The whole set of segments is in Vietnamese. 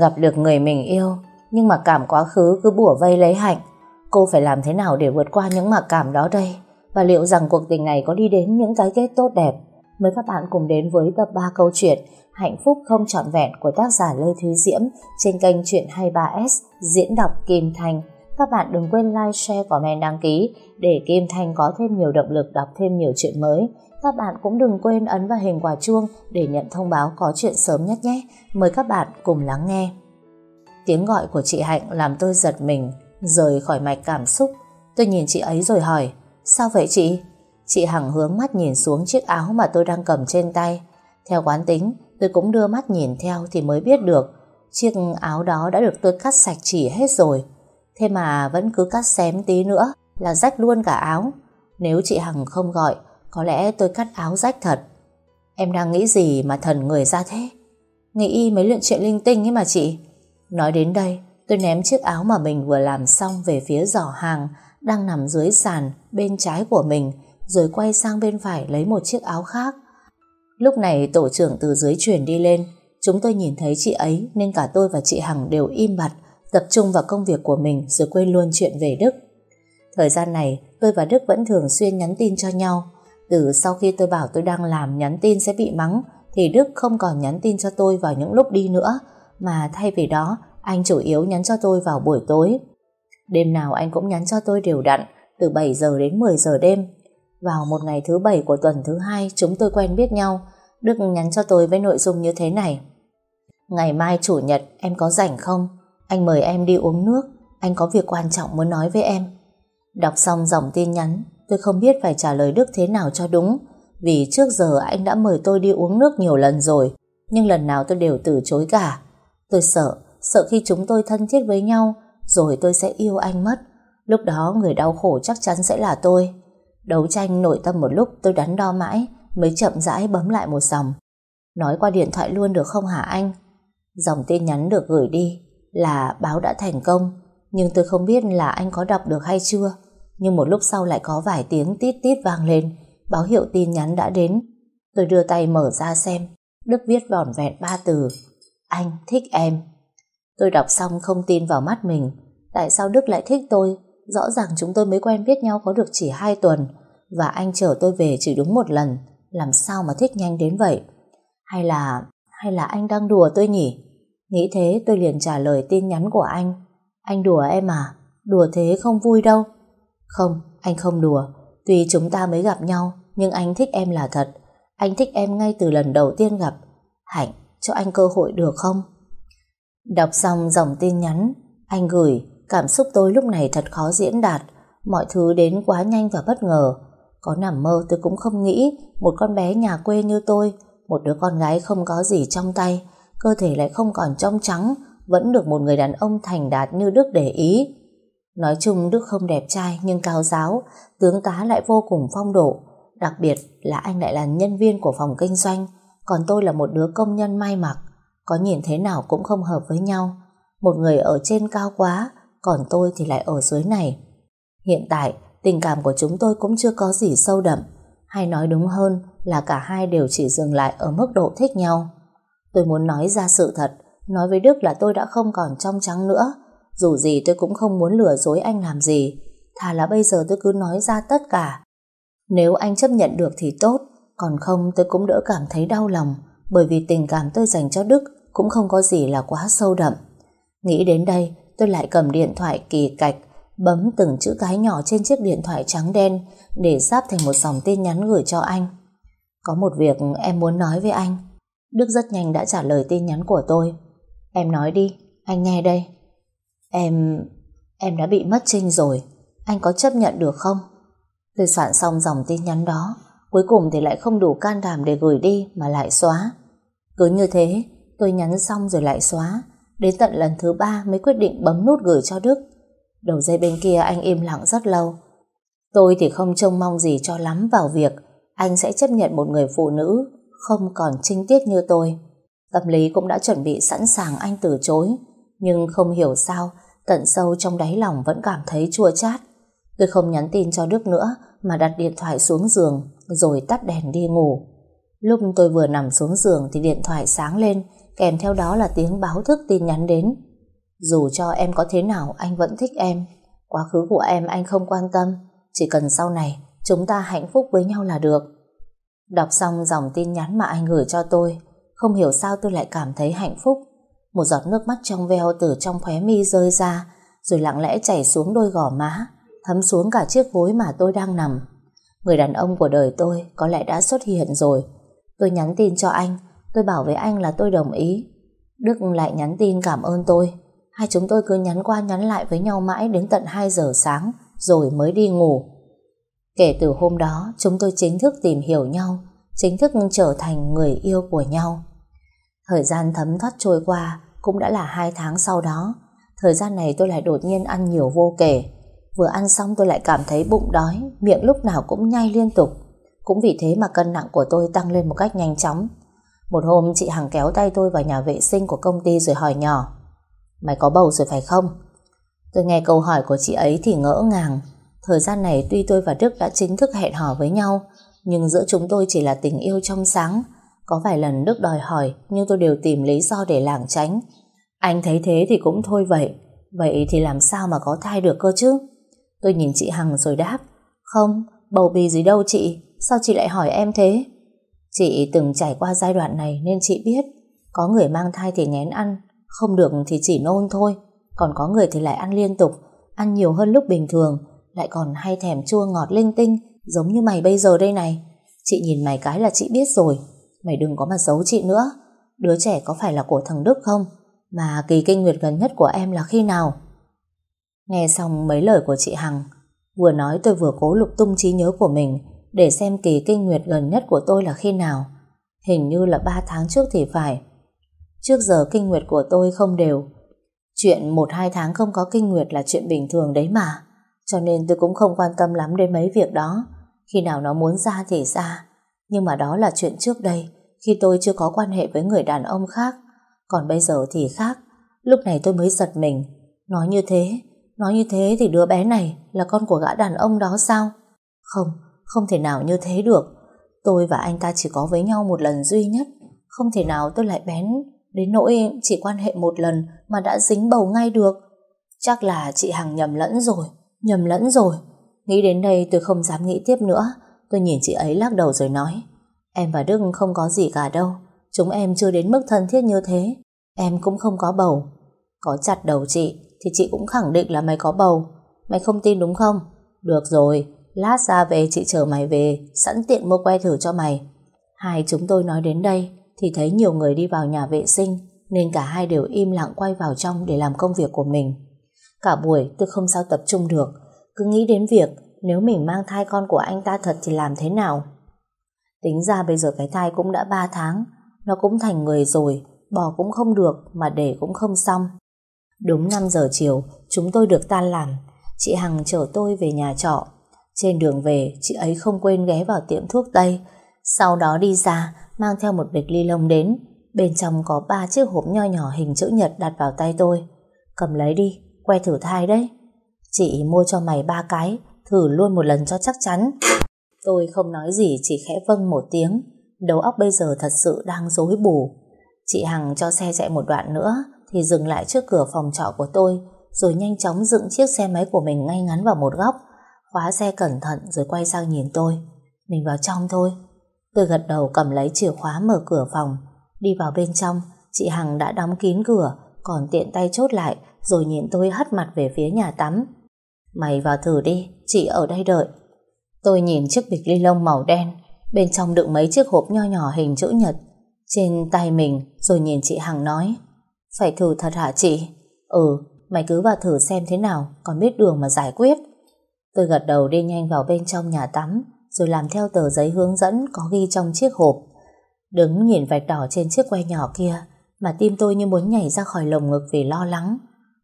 Gặp được người mình yêu, nhưng mà cảm quá khứ cứ bủa vây lấy hạnh. Cô phải làm thế nào để vượt qua những mặc cảm đó đây? Và liệu rằng cuộc tình này có đi đến những cái kết tốt đẹp? Mời các bạn cùng đến với tập 3 câu chuyện Hạnh phúc không trọn vẹn của tác giả Lê Thúy Diễm trên kênh Chuyện 23S diễn đọc Kim Thanh. Các bạn đừng quên like, share, comment, đăng ký để Kim Thanh có thêm nhiều động lực đọc thêm nhiều chuyện mới. Các bạn cũng đừng quên ấn vào hình quả chuông để nhận thông báo có chuyện sớm nhất nhé. Mời các bạn cùng lắng nghe. Tiếng gọi của chị Hạnh làm tôi giật mình, rời khỏi mạch cảm xúc. Tôi nhìn chị ấy rồi hỏi, sao vậy chị? Chị Hằng hướng mắt nhìn xuống chiếc áo mà tôi đang cầm trên tay. Theo quán tính, tôi cũng đưa mắt nhìn theo thì mới biết được chiếc áo đó đã được tôi cắt sạch chỉ hết rồi. Thế mà vẫn cứ cắt xém tí nữa là rách luôn cả áo. Nếu chị Hằng không gọi, có lẽ tôi cắt áo rách thật. Em đang nghĩ gì mà thần người ra thế? Nghĩ mấy luyện chuyện linh tinh ấy mà chị. Nói đến đây, tôi ném chiếc áo mà mình vừa làm xong về phía giỏ hàng đang nằm dưới sàn bên trái của mình rồi quay sang bên phải lấy một chiếc áo khác. Lúc này tổ trưởng từ dưới chuyển đi lên chúng tôi nhìn thấy chị ấy nên cả tôi và chị Hằng đều im bặt tập trung vào công việc của mình rồi quên luôn chuyện về Đức. Thời gian này tôi và Đức vẫn thường xuyên nhắn tin cho nhau từ sau khi tôi bảo tôi đang làm nhắn tin sẽ bị mắng, thì Đức không còn nhắn tin cho tôi vào những lúc đi nữa, mà thay vì đó, anh chủ yếu nhắn cho tôi vào buổi tối. Đêm nào anh cũng nhắn cho tôi đều đặn, từ 7 giờ đến 10 giờ đêm. Vào một ngày thứ bảy của tuần thứ hai, chúng tôi quen biết nhau Đức nhắn cho tôi với nội dung như thế này Ngày mai chủ nhật em có rảnh không? Anh mời em đi uống nước Anh có việc quan trọng muốn nói với em Đọc xong dòng tin nhắn Tôi không biết phải trả lời Đức thế nào cho đúng, Vì trước giờ anh đã mời tôi đi uống nước nhiều lần rồi, Nhưng lần nào tôi đều từ chối cả Tôi sợ Sợ khi chúng tôi thân thiết với nhau, Rồi tôi sẽ yêu anh mất Lúc đó người đau khổ chắc chắn sẽ là tôi Đấu tranh nội tâm một lúc tôi đắn đo mãi, mới chậm rãi bấm lại một dòng. Nói qua điện thoại luôn được không hả anh? Dòng tin nhắn được gửi đi là báo đã thành công, nhưng tôi không biết là anh có đọc được hay chưa. Nhưng một lúc sau lại có vài tiếng tít tít vang lên. Báo hiệu tin nhắn đã đến. Tôi đưa tay mở ra xem. Đức viết vỏn vẹn ba từ. Anh thích em. Tôi đọc xong không tin vào mắt mình. Tại sao Đức lại thích tôi? Rõ ràng chúng tôi mới quen biết nhau có được chỉ hai tuần. Và anh chở tôi về chỉ đúng một lần. Làm sao mà thích nhanh đến vậy? Hay là hay là anh đang đùa tôi nhỉ? Nghĩ thế tôi liền trả lời tin nhắn của anh. Anh đùa em à? Đùa thế không vui đâu không anh không đùa. Tuy chúng ta mới gặp nhau nhưng anh thích em là thật. Anh thích em ngay từ lần đầu tiên gặp. Hạnh cho anh cơ hội được không? Đọc xong dòng tin nhắn anh gửi cảm xúc tôi lúc này thật khó diễn đạt. Mọi thứ đến quá nhanh và bất ngờ. Có nằm mơ tôi cũng không nghĩ một con bé nhà quê như tôi, một đứa con gái không có gì trong tay, cơ thể lại không còn trong trắng, vẫn được một người đàn ông thành đạt như Đức để ý. Nói chung Đức không đẹp trai nhưng cao giáo, tướng tá lại vô cùng phong độ, đặc biệt là anh lại là nhân viên của phòng kinh doanh, còn tôi là một đứa công nhân may mặc, có nhìn thế nào cũng không hợp với nhau. Một người ở trên cao quá, còn tôi thì lại ở dưới này. Hiện tại, tình cảm của chúng tôi cũng chưa có gì sâu đậm, hay nói đúng hơn là cả hai đều chỉ dừng lại ở mức độ thích nhau. Tôi muốn nói ra sự thật, nói với Đức là tôi đã không còn trong trắng nữa, dù gì tôi cũng không muốn lừa dối anh làm gì, thà là bây giờ tôi cứ nói ra tất cả. Nếu anh chấp nhận được thì tốt, còn không tôi cũng đỡ cảm thấy đau lòng, bởi vì tình cảm tôi dành cho Đức cũng không có gì là quá sâu đậm. Nghĩ đến đây, tôi lại cầm điện thoại kỳ cạch bấm từng chữ cái nhỏ trên chiếc điện thoại trắng đen để giáp thành một dòng tin nhắn gửi cho anh. Có một việc em muốn nói với anh. Đức rất nhanh đã trả lời tin nhắn của tôi. Em nói đi, anh nghe đây. Em... em đã bị mất trinh rồi. Anh có chấp nhận được không? Tôi soạn xong dòng tin nhắn đó, cuối cùng thì lại không đủ can đảm để gửi đi mà lại xóa. Cứ như thế, tôi nhắn xong rồi lại xóa. Đến tận lần thứ ba mới quyết định bấm nút gửi cho Đức. Đầu dây bên kia anh im lặng rất lâu. Tôi thì không trông mong gì cho lắm vào việc anh sẽ chấp nhận một người phụ nữ không còn trinh tiết như tôi. Tâm lý cũng đã chuẩn bị sẵn sàng anh từ chối, nhưng không hiểu sao tận sâu trong đáy lòng vẫn cảm thấy chua chát. Tôi không nhắn tin cho Đức nữa mà đặt điện thoại xuống giường rồi tắt đèn đi ngủ. Lúc tôi vừa nằm xuống giường thì điện thoại sáng lên kèm theo đó là tiếng báo thức tin nhắn đến. Dù cho em có thế nào, anh vẫn thích em. Quá khứ của em anh không quan tâm, chỉ cần sau này chúng ta hạnh phúc với nhau là được. Đọc xong dòng tin nhắn mà anh gửi cho tôi, không hiểu sao tôi lại cảm thấy hạnh phúc. Một giọt nước mắt trong veo từ trong khóe mi rơi ra, rồi lặng lẽ chảy xuống đôi gò má, thấm xuống cả chiếc gối mà tôi đang nằm. Người đàn ông của đời tôi có lẽ đã xuất hiện rồi. Tôi nhắn tin cho anh, tôi bảo với anh là tôi đồng ý. Đức lại nhắn tin cảm ơn tôi. Hai chúng tôi cứ nhắn qua nhắn lại với nhau mãi đến tận 2 giờ sáng, rồi mới đi ngủ. Kể từ hôm đó, chúng tôi chính thức tìm hiểu nhau, chính thức trở thành người yêu của nhau. Thời gian thấm thoát trôi qua, cũng đã là hai tháng sau đó. Thời gian này tôi lại đột nhiên ăn nhiều vô kể. Vừa ăn xong tôi lại cảm thấy bụng đói, miệng lúc nào cũng nhai liên tục. Cũng vì thế mà cân nặng của tôi tăng lên một cách nhanh chóng. Một hôm chị Hằng kéo tay tôi vào nhà vệ sinh của công ty rồi hỏi nhỏ Mày có bầu rồi phải không? Tôi nghe câu hỏi của chị ấy thì ngỡ ngàng Thời gian này tuy tôi và Đức đã chính thức hẹn hò với nhau Nhưng giữa chúng tôi chỉ là tình yêu trong sáng có vài lần Đức đòi hỏi Nhưng tôi đều tìm lý do để lảng tránh. Anh thấy thế thì cũng thôi vậy. Vậy thì làm sao mà có thai được cơ chứ? Tôi nhìn chị Hằng rồi đáp. Không, bầu bì gì đâu chị. Sao chị lại hỏi em thế? Chị từng trải qua giai đoạn này Nên chị biết. Có người mang thai thì ngén ăn Không được thì chỉ nôn thôi. Còn có người thì lại ăn liên tục Ăn nhiều hơn lúc bình thường. Lại còn hay thèm chua ngọt linh tinh Giống như mày bây giờ đây này. Chị nhìn mày cái là chị biết rồi. Mày đừng có mà giấu chị nữa. Đứa trẻ có phải là của thằng Đức không? Mà kỳ kinh nguyệt gần nhất của em là khi nào? Nghe xong mấy lời của chị Hằng, Vừa nói tôi vừa cố lục tung trí nhớ của mình Để xem kỳ kinh nguyệt gần nhất của tôi là khi nào. Hình như là 3 tháng trước thì phải. Trước giờ kinh nguyệt của tôi không đều. Chuyện 1-2 tháng không có kinh nguyệt là chuyện bình thường đấy mà. Cho nên tôi cũng không quan tâm lắm đến mấy việc đó. Khi nào nó muốn ra thì ra. Nhưng mà đó là chuyện trước đây. Khi tôi chưa có quan hệ với người đàn ông khác. Còn bây giờ thì khác. Lúc này tôi mới giật mình. Nói như thế Nói như thế thì đứa bé này Là con của gã đàn ông đó sao? Không, không thể nào như thế được. Tôi và anh ta chỉ có với nhau một lần duy nhất. Không thể nào tôi lại bén Đến nỗi chỉ quan hệ một lần Mà đã dính bầu ngay được. Chắc là chị Hằng nhầm lẫn rồi Nhầm lẫn rồi. Nghĩ đến đây tôi không dám nghĩ tiếp nữa. Tôi nhìn chị ấy lắc đầu rồi nói. Em và Đức không có gì cả đâu. Chúng em chưa đến mức thân thiết như thế. Em cũng không có bầu. Có chặt đầu chị, Thì chị cũng khẳng định là mày có bầu. Mày không tin đúng không? Được rồi, Lát ra về chị chờ mày về, Sẵn tiện mua que thử cho mày. Hai chúng tôi nói đến đây, Thì thấy nhiều người đi vào nhà vệ sinh, Nên cả hai đều im lặng quay vào trong Để làm công việc của mình. Cả buổi, tôi không sao tập trung được. Cứ nghĩ đến việc, nếu mình mang thai con của anh ta thật thì làm thế nào? Tính ra bây giờ cái thai cũng đã 3 tháng, Nó cũng thành người rồi, Bỏ cũng không được Mà để cũng không xong. Đúng 5 giờ chiều, Chúng tôi được tan làm. Chị Hằng chở tôi về nhà trọ. Trên đường về, chị ấy không quên ghé vào tiệm thuốc Tây. Sau đó đi ra, Mang theo một bịch ly lông đến. Bên trong có ba chiếc hộp nho nhỏ hình chữ nhật đặt vào tay tôi. Cầm lấy đi, Que thử thai đấy. Chị mua cho mày ba cái, Thử luôn một lần cho chắc chắn. Tôi không nói gì, chỉ khẽ vâng một tiếng. Đầu óc bây giờ thật sự đang rối bù. Chị Hằng cho xe chạy một đoạn nữa, Thì dừng lại trước cửa phòng trọ của tôi, Rồi nhanh chóng dựng chiếc xe máy của mình ngay ngắn vào một góc. Khóa xe cẩn thận rồi quay sang nhìn tôi. Mình vào trong thôi. Tôi gật đầu cầm lấy chìa khóa mở cửa phòng. Đi vào bên trong, Chị Hằng đã đóng kín cửa, Còn tiện tay chốt lại, Rồi nhìn tôi hất mặt về phía nhà tắm. Mày vào thử đi, Chị ở đây đợi. Tôi nhìn chiếc bịch ly lông màu đen, Bên trong đựng mấy chiếc hộp nho nhỏ hình chữ nhật. Trên tay mình, Rồi nhìn chị Hằng nói, Phải thử thật hả chị? Ừ mày cứ vào thử xem thế nào, Còn biết đường mà giải quyết. Tôi gật đầu đi nhanh vào bên trong nhà tắm, Rồi làm theo tờ giấy hướng dẫn Có ghi trong chiếc hộp. Đứng nhìn vạch đỏ trên chiếc que nhỏ kia, Mà tim tôi như muốn nhảy ra khỏi lồng ngực Vì lo lắng.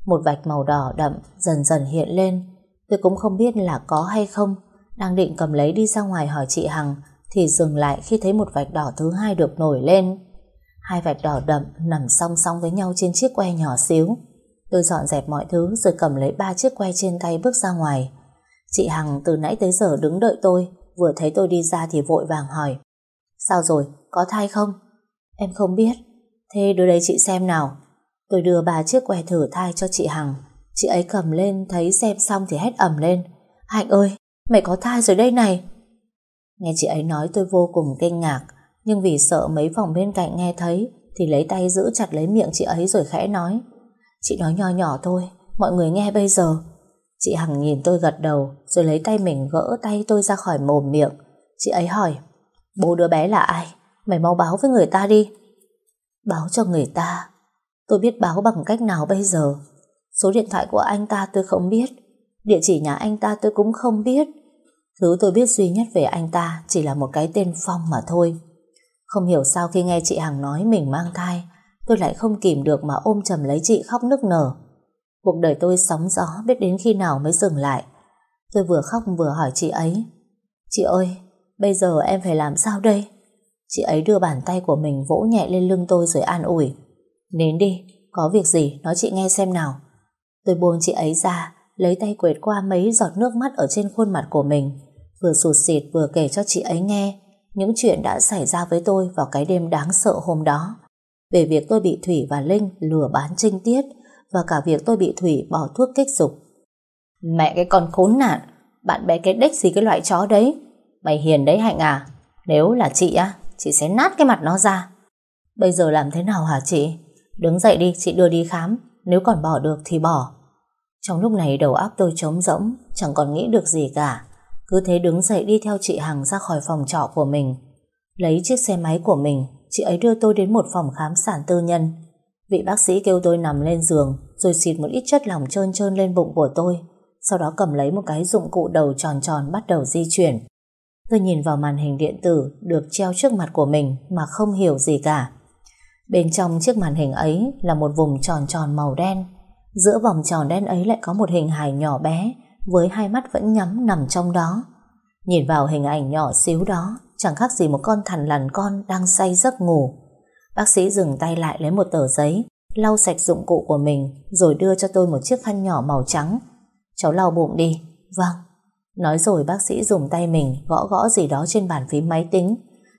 Một vạch màu đỏ đậm dần dần hiện lên. Tôi cũng không biết là có hay không đang định cầm lấy đi ra ngoài hỏi chị Hằng Thì dừng lại khi thấy một vạch đỏ thứ hai được nổi lên Hai vạch đỏ đậm nằm song song với nhau trên chiếc que nhỏ xíu Tôi dọn dẹp mọi thứ rồi cầm lấy ba chiếc que trên tay bước ra ngoài Chị Hằng từ nãy tới giờ đứng đợi tôi Vừa thấy tôi đi ra thì vội vàng hỏi Sao rồi, có thai không? Em không biết Thế đưa đây chị xem nào. Tôi đưa ba chiếc que thử thai cho chị Hằng. Chị ấy cầm lên thấy xem xong thì hét ầm lên. Hạnh ơi, mày có thai rồi đây này. Nghe chị ấy nói tôi vô cùng kinh ngạc, nhưng vì sợ mấy phòng bên cạnh nghe thấy thì lấy tay giữ chặt lấy miệng chị ấy rồi khẽ nói. Chị nói nho nhỏ thôi, mọi người nghe bây giờ. Chị Hằng nhìn tôi gật đầu rồi lấy tay mình gỡ tay tôi ra khỏi mồm miệng. Chị ấy hỏi, bố đứa bé là ai? Mày mau báo với người ta đi. Báo cho người ta. Tôi biết báo bằng cách nào bây giờ. Số điện thoại của anh ta tôi không biết. Địa chỉ nhà anh ta tôi cũng không biết. Thứ tôi biết duy nhất về anh ta chỉ là một cái tên Phong mà thôi. Không hiểu sao khi nghe chị Hằng nói mình mang thai, tôi lại không kìm được mà ôm chầm lấy chị khóc nức nở. Cuộc đời tôi sóng gió biết đến khi nào mới dừng lại. Tôi vừa khóc vừa hỏi chị ấy. Chị ơi, bây giờ em phải làm sao đây? Chị ấy đưa bàn tay của mình vỗ nhẹ lên lưng tôi rồi an ủi. nến đi, có việc gì nói chị nghe xem nào. Tôi buông chị ấy ra, lấy tay quệt qua mấy giọt nước mắt ở trên khuôn mặt của mình, vừa sụt sịt vừa kể cho chị ấy nghe những chuyện đã xảy ra với tôi vào cái đêm đáng sợ hôm đó. Về việc tôi bị Thủy và Linh lừa bán trinh tiết và cả việc tôi bị Thủy bỏ thuốc kích dục. Mẹ cái con khốn nạn, bạn bè cái đếch gì cái loại chó đấy. Mày hiền đấy Hạnh à? Nếu là chị á, chị sẽ nát cái mặt nó ra. Bây giờ làm thế nào hả chị? Đứng dậy đi, chị đưa đi khám. Nếu còn bỏ được thì bỏ. Trong lúc này đầu óc tôi trống rỗng, chẳng còn nghĩ được gì cả. Cứ thế đứng dậy đi theo chị Hằng ra khỏi phòng trọ của mình. Lấy chiếc xe máy của mình, chị ấy đưa tôi đến một phòng khám sản tư nhân. Vị bác sĩ kêu tôi nằm lên giường, rồi xịt một ít chất lỏng trơn trơn lên bụng của tôi. Sau đó cầm lấy một cái dụng cụ đầu tròn tròn bắt đầu di chuyển. Tôi nhìn vào màn hình điện tử được treo trước mặt của mình mà không hiểu gì cả. Bên trong chiếc màn hình ấy là một vùng tròn tròn màu đen. Giữa vòng tròn đen ấy lại có một hình hài nhỏ bé với hai mắt vẫn nhắm nằm trong đó. Nhìn vào hình ảnh nhỏ xíu đó, chẳng khác gì một con thằn lằn con đang say giấc ngủ. Bác sĩ dừng tay lại lấy một tờ giấy, lau sạch dụng cụ của mình, rồi đưa cho tôi một chiếc khăn nhỏ màu trắng. Cháu lau bụng đi. Vâng. Nói rồi bác sĩ dùng tay mình gõ gõ gì đó trên bàn phím máy tính.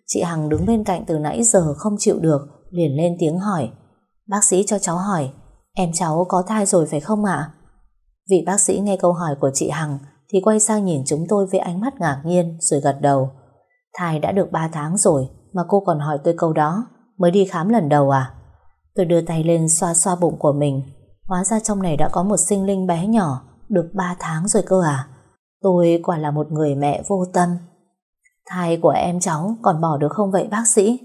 Chị Hằng đứng bên cạnh từ nãy giờ không chịu được, liền lên tiếng hỏi. Bác sĩ cho cháu hỏi, em cháu có thai rồi phải không ạ? Vị bác sĩ nghe câu hỏi của chị Hằng thì quay sang nhìn chúng tôi với ánh mắt ngạc nhiên rồi gật đầu. Thai đã được 3 tháng rồi mà cô còn hỏi tôi câu đó, mới đi khám lần đầu à? Tôi đưa tay lên xoa xoa bụng của mình hóa ra trong này đã có một sinh linh bé nhỏ, được 3 tháng rồi cơ à? Tôi quả là một người mẹ vô tâm. Thai của em cháu còn bỏ được không vậy bác sĩ?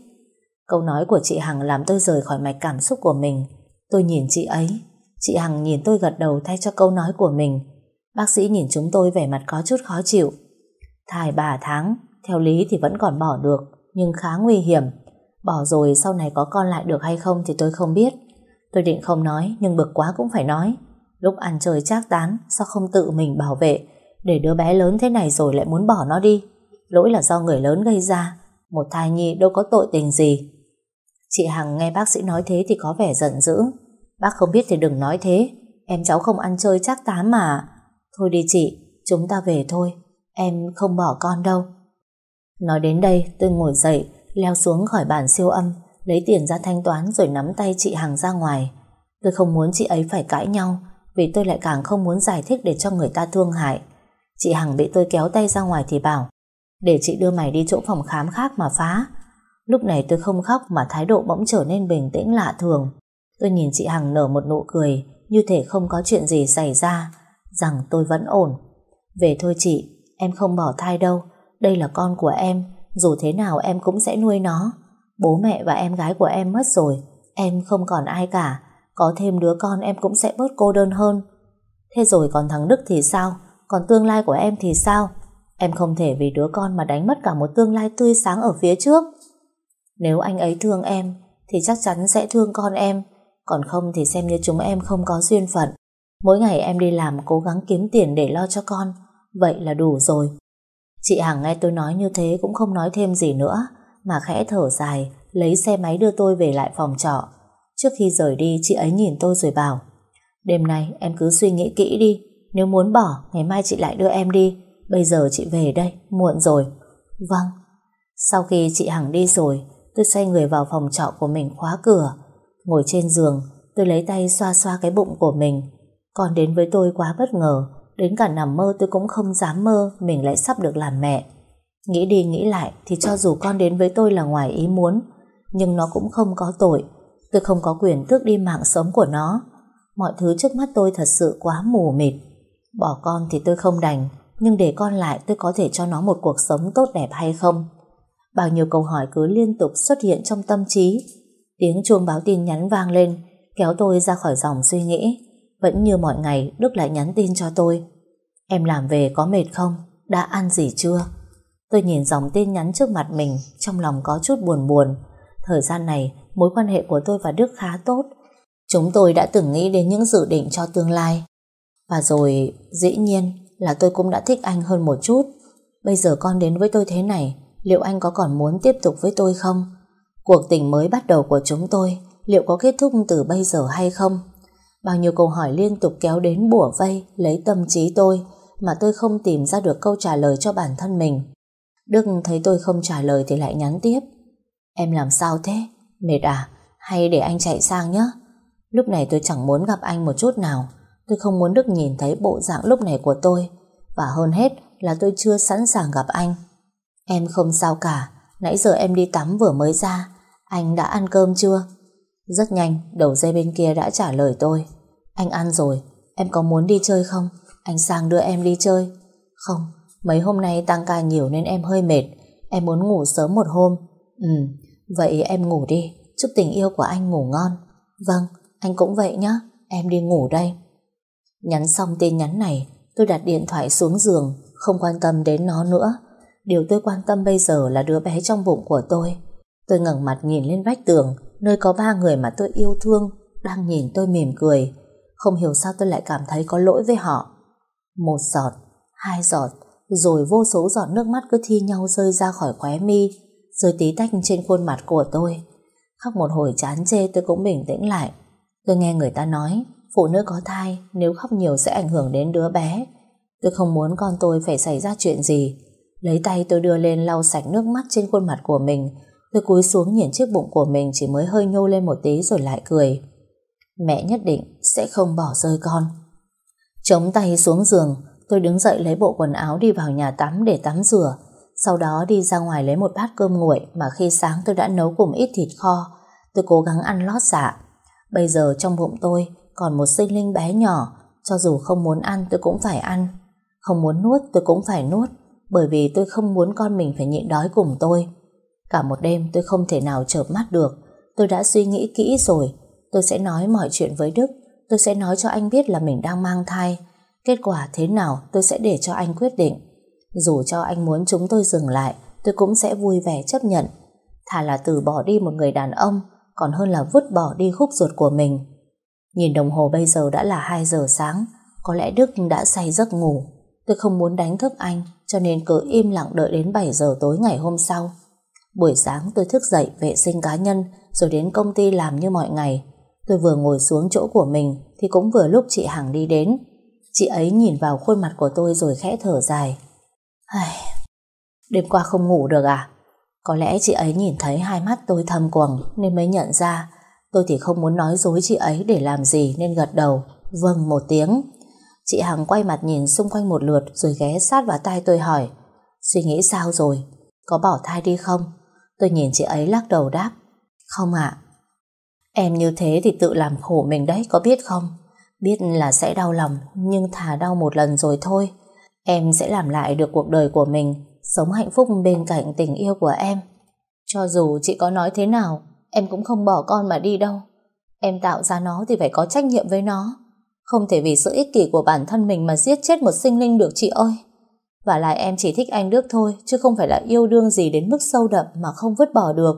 Câu nói của chị Hằng làm tôi rời khỏi mạch cảm xúc của mình. Tôi nhìn chị ấy Chị Hằng nhìn tôi gật đầu thay cho câu nói của mình. Bác sĩ nhìn chúng tôi vẻ mặt có chút khó chịu. Thai 3 tháng, theo lý thì vẫn còn bỏ được, nhưng khá nguy hiểm. Bỏ rồi sau này có con lại được hay không thì tôi không biết. Tôi định không nói, nhưng bực quá cũng phải nói. Lúc ăn chơi chắc tán, sao không tự mình bảo vệ, để đứa bé lớn thế này rồi lại muốn bỏ nó đi. Lỗi là do người lớn gây ra, một thai nhi đâu có tội tình gì. Chị Hằng nghe bác sĩ nói thế thì có vẻ giận dữ. Bác không biết thì đừng nói thế. Em cháu không ăn chơi chắc tám mà. Thôi đi chị, chúng ta về thôi. Em không bỏ con đâu. Nói đến đây tôi ngồi dậy Leo xuống khỏi bàn siêu âm Lấy tiền ra thanh toán rồi nắm tay chị Hằng ra ngoài. Tôi không muốn chị ấy phải cãi nhau Vì tôi lại càng không muốn giải thích Để cho người ta thương hại. Chị Hằng bị tôi kéo tay ra ngoài thì bảo Để chị đưa mày đi chỗ phòng khám khác mà phá. Lúc này tôi không khóc Mà thái độ bỗng trở nên bình tĩnh lạ thường. Tôi nhìn chị Hằng nở một nụ cười như thể không có chuyện gì xảy ra rằng tôi vẫn ổn. Về thôi chị, em không bỏ thai đâu. Đây là con của em, dù thế nào em cũng sẽ nuôi nó. Bố mẹ và em gái của em mất rồi, em không còn ai cả. Có thêm đứa con em cũng sẽ bớt cô đơn hơn. Thế rồi còn thằng Đức thì sao? Còn tương lai của em thì sao? Em không thể vì đứa con mà đánh mất cả một tương lai tươi sáng ở phía trước. Nếu anh ấy thương em, thì chắc chắn sẽ thương con em. Còn không thì xem như chúng em không có duyên phận. Mỗi ngày em đi làm cố gắng kiếm tiền để lo cho con. Vậy là đủ rồi. Chị Hằng nghe tôi nói như thế cũng không nói thêm gì nữa, Mà khẽ thở dài, Lấy xe máy đưa tôi về lại phòng trọ. Trước khi rời đi, chị ấy nhìn tôi rồi bảo, Đêm nay em cứ suy nghĩ kỹ đi, Nếu muốn bỏ, Ngày mai chị lại đưa em đi. Bây giờ chị về đây, Muộn rồi. Vâng. Sau khi chị Hằng đi rồi, Tôi xoay người vào phòng trọ của mình khóa cửa. Ngồi trên giường, tôi lấy tay xoa xoa cái bụng của mình. Con đến với tôi quá bất ngờ, đến cả nằm mơ tôi cũng không dám mơ mình lại sắp được làm mẹ. Nghĩ đi nghĩ lại thì cho dù con đến với tôi là ngoài ý muốn, nhưng nó cũng không có tội. Tôi không có quyền tước đi mạng sống của nó. Mọi thứ trước mắt tôi thật sự quá mù mịt. Bỏ con thì tôi không đành, nhưng để con lại tôi có thể cho nó một cuộc sống tốt đẹp hay không? Bao nhiêu câu hỏi cứ liên tục xuất hiện trong tâm trí. Tiếng chuông báo tin nhắn vang lên, kéo tôi ra khỏi dòng suy nghĩ. Vẫn như mọi ngày, Đức lại nhắn tin cho tôi. Em làm về có mệt không? Đã ăn gì chưa? Tôi nhìn dòng tin nhắn trước mặt mình, trong lòng có chút buồn buồn. Thời gian này, mối quan hệ của tôi và Đức khá tốt. Chúng tôi đã từng nghĩ đến những dự định cho tương lai. Và rồi, dĩ nhiên là tôi cũng đã thích anh hơn một chút. Bây giờ con đến với tôi thế này, liệu anh có còn muốn tiếp tục với tôi không? Cuộc tình mới bắt đầu của chúng tôi, liệu có kết thúc từ bây giờ hay không? Bao nhiêu câu hỏi liên tục kéo đến bủa vây, lấy tâm trí tôi, mà tôi không tìm ra được câu trả lời cho bản thân mình. Đức thấy tôi không trả lời thì lại nhắn tiếp. Em làm sao thế? Mệt à? Hay để anh chạy sang nhé? Lúc này tôi chẳng muốn gặp anh một chút nào. Tôi không muốn Đức nhìn thấy bộ dạng lúc này của tôi. Và hơn hết là tôi chưa sẵn sàng gặp anh. Em không sao cả. Nãy giờ em đi tắm vừa mới ra. Anh đã ăn cơm chưa? Rất nhanh, đầu dây bên kia đã trả lời tôi. Anh ăn rồi. Em có muốn đi chơi không? Anh sang đưa em đi chơi. Không, mấy hôm nay tăng ca nhiều nên em hơi mệt. Em muốn ngủ sớm một hôm. Ừ, vậy em ngủ đi. Chúc tình yêu của anh ngủ ngon. Vâng, anh cũng vậy nhé. Em đi ngủ đây. Nhắn xong tin nhắn này, tôi đặt điện thoại xuống giường, không quan tâm đến nó nữa. Điều tôi quan tâm bây giờ là đứa bé trong bụng của tôi. Tôi ngẩng mặt nhìn lên vách tường, nơi có ba người mà tôi yêu thương, đang nhìn tôi mỉm cười. Không hiểu sao tôi lại cảm thấy có lỗi với họ. Một giọt, hai giọt, rồi vô số giọt nước mắt cứ thi nhau rơi ra khỏi khóe mi, rơi tí tách trên khuôn mặt của tôi. Khóc một hồi chán chê tôi cũng bình tĩnh lại. Tôi nghe người ta nói, phụ nữ có thai nếu khóc nhiều sẽ ảnh hưởng đến đứa bé. Tôi không muốn con tôi phải xảy ra chuyện gì. Lấy tay tôi đưa lên lau sạch nước mắt trên khuôn mặt của mình. Tôi cúi xuống nhìn chiếc bụng của mình chỉ mới hơi nhô lên một tí rồi lại cười. Mẹ nhất định sẽ không bỏ rơi con. Chống tay xuống giường, tôi đứng dậy lấy bộ quần áo đi vào nhà tắm để tắm rửa. Sau đó đi ra ngoài lấy một bát cơm nguội mà khi sáng tôi đã nấu cùng ít thịt kho. Tôi cố gắng ăn lót dạ. Bây giờ trong bụng tôi còn một sinh linh bé nhỏ, cho dù không muốn ăn tôi cũng phải ăn. Không muốn nuốt tôi cũng phải nuốt, bởi vì tôi không muốn con mình phải nhịn đói cùng tôi. Cả một đêm tôi không thể nào chợp mắt được. Tôi đã suy nghĩ kỹ rồi. Tôi sẽ nói mọi chuyện với Đức. Tôi sẽ nói cho anh biết là mình đang mang thai. Kết quả thế nào tôi sẽ để cho anh quyết định. Dù cho anh muốn chúng tôi dừng lại, tôi cũng sẽ vui vẻ chấp nhận. Thà là từ bỏ đi một người đàn ông, còn hơn là vứt bỏ đi khúc ruột của mình. Nhìn đồng hồ bây giờ đã là 2 giờ sáng, có lẽ Đức đã say giấc ngủ. Tôi không muốn đánh thức anh, cho nên cứ im lặng đợi đến 7 giờ tối ngày hôm sau. Buổi sáng tôi thức dậy vệ sinh cá nhân, rồi đến công ty làm như mọi ngày. Tôi vừa ngồi xuống chỗ của mình, thì cũng vừa lúc chị Hằng đi đến. Chị ấy nhìn vào khuôn mặt của tôi rồi khẽ thở dài. Ai... Đêm qua không ngủ được à? Có lẽ chị ấy nhìn thấy hai mắt tôi thâm quầng nên mới nhận ra Tôi thì không muốn nói dối chị ấy để làm gì nên gật đầu. Vâng một tiếng. Chị Hằng quay mặt nhìn xung quanh một lượt rồi ghé sát vào tai tôi hỏi. Suy nghĩ sao rồi? Có bỏ thai đi không? Tôi nhìn chị ấy lắc đầu đáp. Không ạ. Em như thế thì tự làm khổ mình đấy, có biết không? Biết là sẽ đau lòng, nhưng thà đau một lần rồi thôi. Em sẽ làm lại được cuộc đời của mình, sống hạnh phúc bên cạnh tình yêu của em. Cho dù chị có nói thế nào, Em cũng không bỏ con mà đi đâu Em tạo ra nó thì phải có trách nhiệm với nó không thể vì sự ích kỷ của bản thân mình Mà giết chết một sinh linh được chị ơi. Và lại em chỉ thích anh Đức thôi Chứ không phải là yêu đương gì đến mức sâu đậm Mà không vứt bỏ được.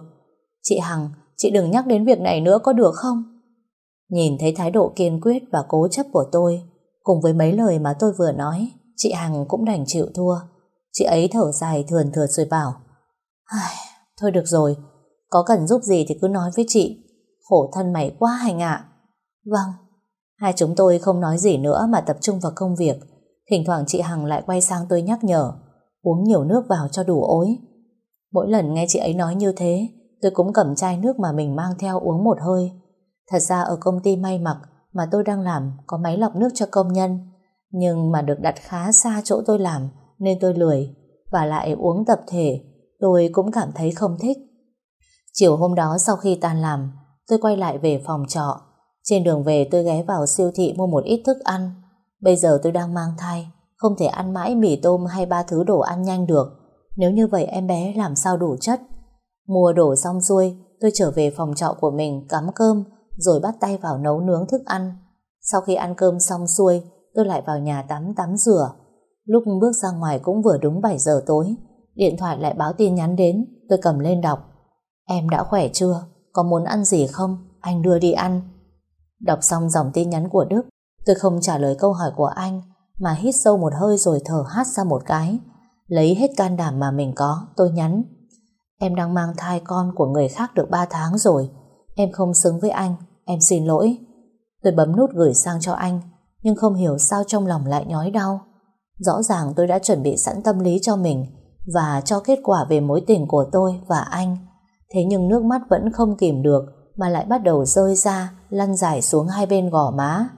Chị Hằng, chị đừng nhắc đến việc này nữa có được không? Nhìn thấy thái độ kiên quyết Và cố chấp của tôi Cùng với mấy lời mà tôi vừa nói Chị Hằng cũng đành chịu thua. Chị ấy thở dài thườn thượt rồi bảo Thôi được rồi có cần giúp gì thì cứ nói với chị. Khổ thân mày quá hành ạ. Vâng. Hai chúng tôi không nói gì nữa mà tập trung vào công việc Thỉnh thoảng chị Hằng lại quay sang tôi nhắc nhở Uống nhiều nước vào cho đủ ối Mỗi lần nghe chị ấy nói như thế Tôi cũng cầm chai nước mà mình mang theo uống một hơi Thật ra ở công ty may mặc mà tôi đang làm có máy lọc nước cho công nhân, nhưng mà được đặt khá xa chỗ tôi làm nên tôi lười, và lại uống tập thể, tôi cũng cảm thấy không thích. Chiều hôm đó sau khi tan làm, tôi quay lại về phòng trọ. Trên đường về tôi ghé vào siêu thị mua một ít thức ăn. Bây giờ tôi đang mang thai, không thể ăn mãi mì tôm hay ba thứ đồ ăn nhanh được. Nếu như vậy em bé làm sao đủ chất? Mua đồ xong xuôi, tôi trở về phòng trọ của mình cắm cơm, rồi bắt tay vào nấu nướng thức ăn. Sau khi ăn cơm xong xuôi, tôi lại vào nhà tắm tắm rửa. Lúc bước ra ngoài cũng vừa đúng 7 giờ tối, điện thoại lại báo tin nhắn đến, tôi cầm lên đọc. Em đã khỏe chưa? Có muốn ăn gì không? Anh đưa đi ăn. Đọc xong dòng tin nhắn của Đức, tôi không trả lời câu hỏi của anh, mà hít sâu một hơi rồi thở hát ra một cái. Lấy hết can đảm mà mình có, tôi nhắn. Em đang mang thai con của người khác được 3 tháng rồi. Em không xứng với anh, em xin lỗi. Tôi bấm nút gửi sang cho anh, nhưng không hiểu sao trong lòng lại nhói đau. Rõ ràng tôi đã chuẩn bị sẵn tâm lý cho mình và cho kết quả về mối tình của tôi và anh. Thế nhưng nước mắt vẫn không kìm được mà lại bắt đầu rơi ra, lăn dài xuống hai bên gò má.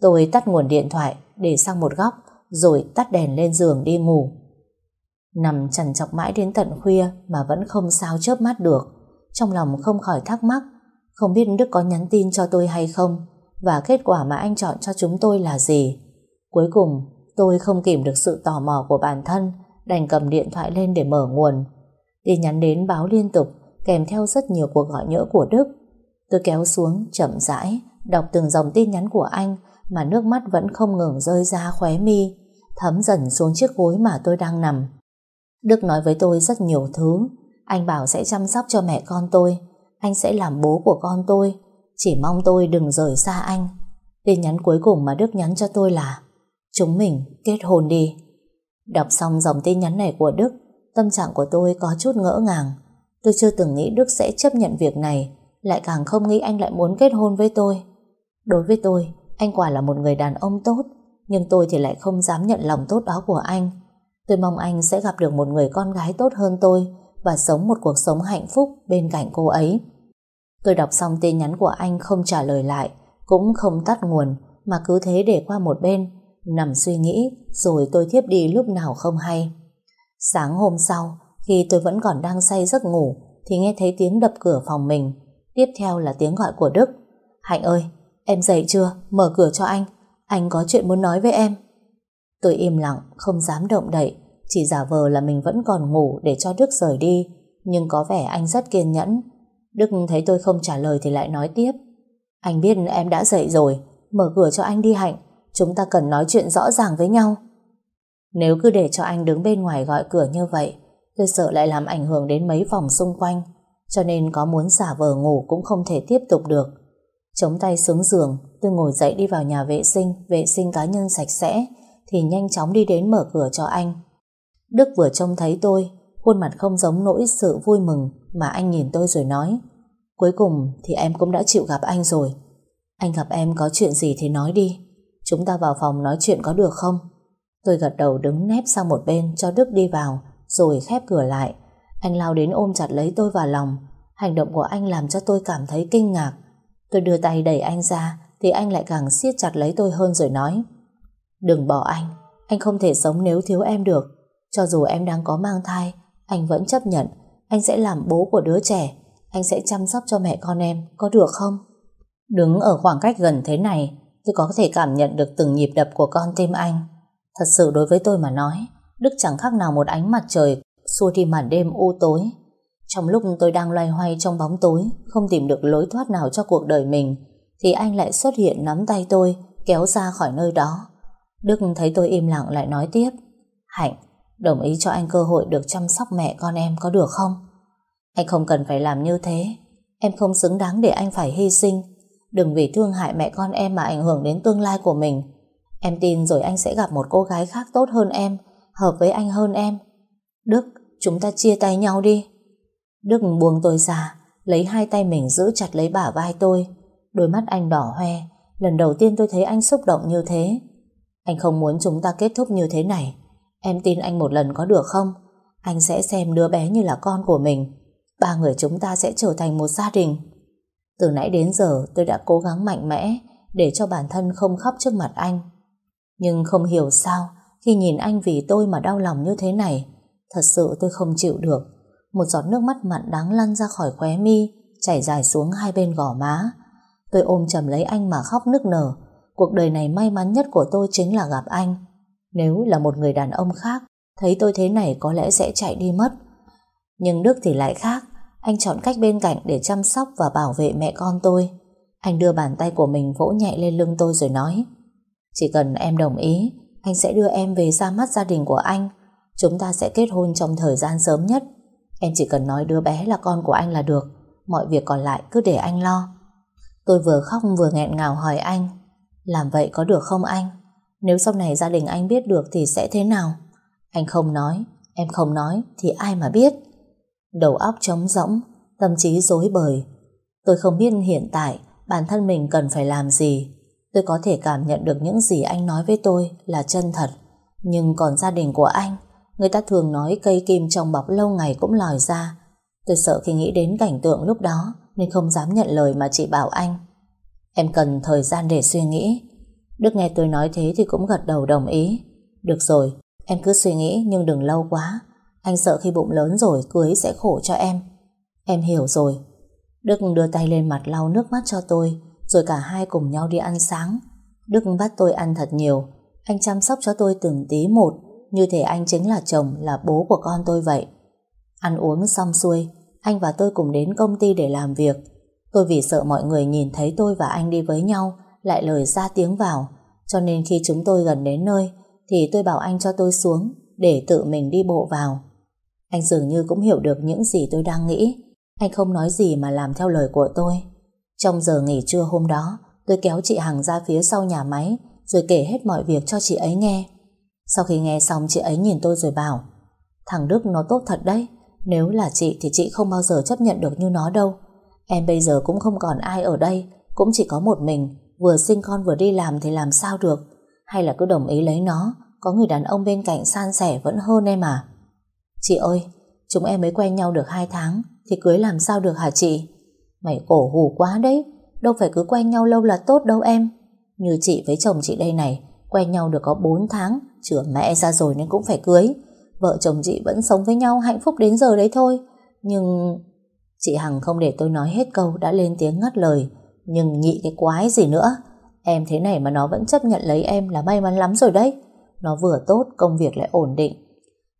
Tôi tắt nguồn điện thoại để sang một góc rồi tắt đèn lên giường đi ngủ. Nằm chằn chọc mãi đến tận khuya mà vẫn không sao chớp mắt được. Trong lòng không khỏi thắc mắc không biết Đức có nhắn tin cho tôi hay không và kết quả mà anh chọn cho chúng tôi là gì. Cuối cùng tôi không kìm được sự tò mò của bản thân đành cầm điện thoại lên để mở nguồn. Tin nhắn đến báo liên tục kèm theo rất nhiều cuộc gọi nhỡ của Đức. Tôi kéo xuống, chậm rãi, đọc từng dòng tin nhắn của anh mà nước mắt vẫn không ngừng rơi ra khóe mi, thấm dần xuống chiếc gối mà tôi đang nằm. Đức nói với tôi rất nhiều thứ anh bảo sẽ chăm sóc cho mẹ con tôi anh sẽ làm bố của con tôi chỉ mong tôi đừng rời xa anh. Tin nhắn cuối cùng mà Đức nhắn cho tôi là, Chúng mình kết hôn đi. Đọc xong dòng tin nhắn này của Đức, tâm trạng của tôi có chút ngỡ ngàng. Tôi chưa từng nghĩ Đức sẽ chấp nhận việc này lại càng không nghĩ anh lại muốn kết hôn với tôi. Đối với tôi, anh quả là một người đàn ông tốt nhưng tôi thì lại không dám nhận lòng tốt đó của anh. Tôi mong anh sẽ gặp được một người con gái tốt hơn tôi và sống một cuộc sống hạnh phúc bên cạnh cô ấy. Tôi đọc xong tin nhắn của anh không trả lời lại, cũng không tắt nguồn, mà cứ thế để qua một bên, nằm suy nghĩ, rồi tôi thiếp đi lúc nào không hay. Sáng hôm sau, khi tôi vẫn còn đang say giấc ngủ, thì nghe thấy tiếng đập cửa phòng mình. Tiếp theo là tiếng gọi của Đức. Hạnh ơi, em dậy chưa? Mở cửa cho anh. Anh có chuyện muốn nói với em. Tôi im lặng, không dám động đậy, chỉ giả vờ là mình vẫn còn ngủ để cho Đức rời đi, nhưng có vẻ anh rất kiên nhẫn. Đức thấy tôi không trả lời thì lại nói tiếp. Anh biết em đã dậy rồi, mở cửa cho anh đi Hạnh, chúng ta cần nói chuyện rõ ràng với nhau. Nếu cứ để cho anh đứng bên ngoài gọi cửa như vậy, tôi sợ lại làm ảnh hưởng đến mấy phòng xung quanh, cho nên có muốn giả vờ ngủ cũng không thể tiếp tục được. Chống tay xuống giường, tôi ngồi dậy đi vào nhà vệ sinh, vệ sinh cá nhân sạch sẽ, thì nhanh chóng đi đến mở cửa cho anh. Đức vừa trông thấy tôi, khuôn mặt không giống nỗi sự vui mừng mà anh nhìn tôi rồi nói. Cuối cùng thì em cũng đã chịu gặp anh rồi. Anh gặp em có chuyện gì thì nói đi. Chúng ta vào phòng nói chuyện có được không? Tôi gật đầu đứng nép sang một bên cho Đức đi vào, rồi khép cửa lại. Anh lao đến ôm chặt lấy tôi vào lòng. Hành động của anh làm cho tôi cảm thấy kinh ngạc. Tôi đưa tay đẩy anh ra, thì anh lại càng siết chặt lấy tôi hơn rồi nói. Đừng bỏ anh, anh không thể sống nếu thiếu em được. Cho dù em đang có mang thai, anh vẫn chấp nhận. Anh sẽ làm bố của đứa trẻ. Anh sẽ chăm sóc cho mẹ con em, có được không? Đứng ở khoảng cách gần thế này, tôi có thể cảm nhận được từng nhịp đập của con tim anh. Thật sự đối với tôi mà nói, Đức chẳng khác nào một ánh mặt trời xua đi màn đêm u tối. Trong lúc tôi đang loay hoay trong bóng tối, không tìm được lối thoát nào cho cuộc đời mình, thì anh lại xuất hiện nắm tay tôi, kéo ra khỏi nơi đó. Đức thấy tôi im lặng lại nói tiếp. Hạnh, Đồng ý cho anh cơ hội được chăm sóc mẹ con em có được không? Anh không cần phải làm như thế. Em không xứng đáng để anh phải hy sinh. Đừng vì thương hại mẹ con em mà ảnh hưởng đến tương lai của mình. Em tin rồi anh sẽ gặp một cô gái khác tốt hơn em, hợp với anh hơn em. Đức, chúng ta chia tay nhau đi. Đức buông tôi ra, lấy hai tay mình giữ chặt lấy bả vai tôi. Đôi mắt anh đỏ hoe, lần đầu tiên tôi thấy anh xúc động như thế. Anh không muốn chúng ta kết thúc như thế này. Em tin anh một lần có được không? Anh sẽ xem đứa bé như là con của mình. Ba người chúng ta sẽ trở thành một gia đình. Từ nãy đến giờ tôi đã cố gắng mạnh mẽ để cho bản thân không khóc trước mặt anh. Nhưng không hiểu sao khi nhìn anh vì tôi mà đau lòng như thế này, thật sự tôi không chịu được. Một giọt nước mắt mặn đáng lăn ra khỏi khóe mi, chảy dài xuống hai bên gò má. Tôi ôm chầm lấy anh mà khóc nức nở. Cuộc đời này may mắn nhất của tôi chính là gặp anh. Nếu là một người đàn ông khác, thấy tôi thế này có lẽ sẽ chạy đi mất. Nhưng Đức thì lại khác. Anh chọn cách bên cạnh để chăm sóc và bảo vệ mẹ con tôi. Anh đưa bàn tay của mình vỗ nhẹ lên lưng tôi rồi nói Chỉ cần em đồng ý, anh sẽ đưa em về ra mắt gia đình của anh. Chúng ta sẽ kết hôn trong thời gian sớm nhất. Em chỉ cần nói đứa bé là con của anh là được. Mọi việc còn lại cứ để anh lo. Tôi vừa khóc vừa nghẹn ngào hỏi anh Làm vậy có được không anh? Nếu sau này gia đình anh biết được thì sẽ thế nào? Anh không nói, em không nói thì ai mà biết? Đầu óc trống rỗng, tâm trí rối bời. Tôi không biết hiện tại bản thân mình cần phải làm gì. Tôi có thể cảm nhận được những gì anh nói với tôi là chân thật. Nhưng còn gia đình của anh, người ta thường nói cây kim trong bọc lâu ngày cũng lòi ra. Tôi sợ khi nghĩ đến cảnh tượng lúc đó nên không dám nhận lời mà chị bảo anh. Em cần thời gian để suy nghĩ. Đức nghe tôi nói thế thì cũng gật đầu đồng ý. Được rồi, em cứ suy nghĩ nhưng đừng lâu quá. Anh sợ khi bụng lớn rồi cưới sẽ khổ cho em. Em hiểu rồi. Đức đưa tay lên mặt lau nước mắt cho tôi, rồi cả hai cùng nhau đi ăn sáng. Đức bắt tôi ăn thật nhiều. Anh chăm sóc cho tôi từng tí một, như thể anh chính là chồng, là bố của con tôi vậy. Ăn uống xong xuôi, anh và tôi cùng đến công ty để làm việc. Tôi vì sợ mọi người nhìn thấy tôi và anh đi với nhau, lại lời ra tiếng vào, cho nên khi chúng tôi gần đến nơi, thì tôi bảo anh cho tôi xuống, để tự mình đi bộ vào. Anh dường như cũng hiểu được những gì tôi đang nghĩ. Anh không nói gì mà làm theo lời của tôi. Trong giờ nghỉ trưa hôm đó, tôi kéo chị Hằng ra phía sau nhà máy, rồi kể hết mọi việc cho chị ấy nghe. Sau khi nghe xong chị ấy nhìn tôi rồi bảo, Thằng Đức nó tốt thật đấy, Nếu là chị thì chị không bao giờ chấp nhận được như nó đâu. Em bây giờ cũng không còn ai ở đây, Cũng chỉ có một mình, Vừa sinh con vừa đi làm thì làm sao được? Hay là cứ đồng ý lấy nó, Có người đàn ông bên cạnh san sẻ vẫn hơn em à? Chị ơi, Chúng em mới quen nhau được 2 tháng Thì cưới làm sao được hả chị? Mày cổ hủ quá đấy, Đâu phải cứ quen nhau lâu là tốt đâu em. Như chị với chồng chị đây này Quen nhau được có 4 tháng Chữa mẹ ra rồi nên cũng phải cưới. Vợ chồng chị vẫn sống với nhau hạnh phúc đến giờ đấy thôi. Nhưng Chị Hằng không để tôi nói hết câu Đã lên tiếng ngắt lời. Nhưng nhị cái quái gì nữa? Em thế này mà nó vẫn chấp nhận lấy em là may mắn lắm rồi đấy. Nó vừa tốt, Công việc lại ổn định.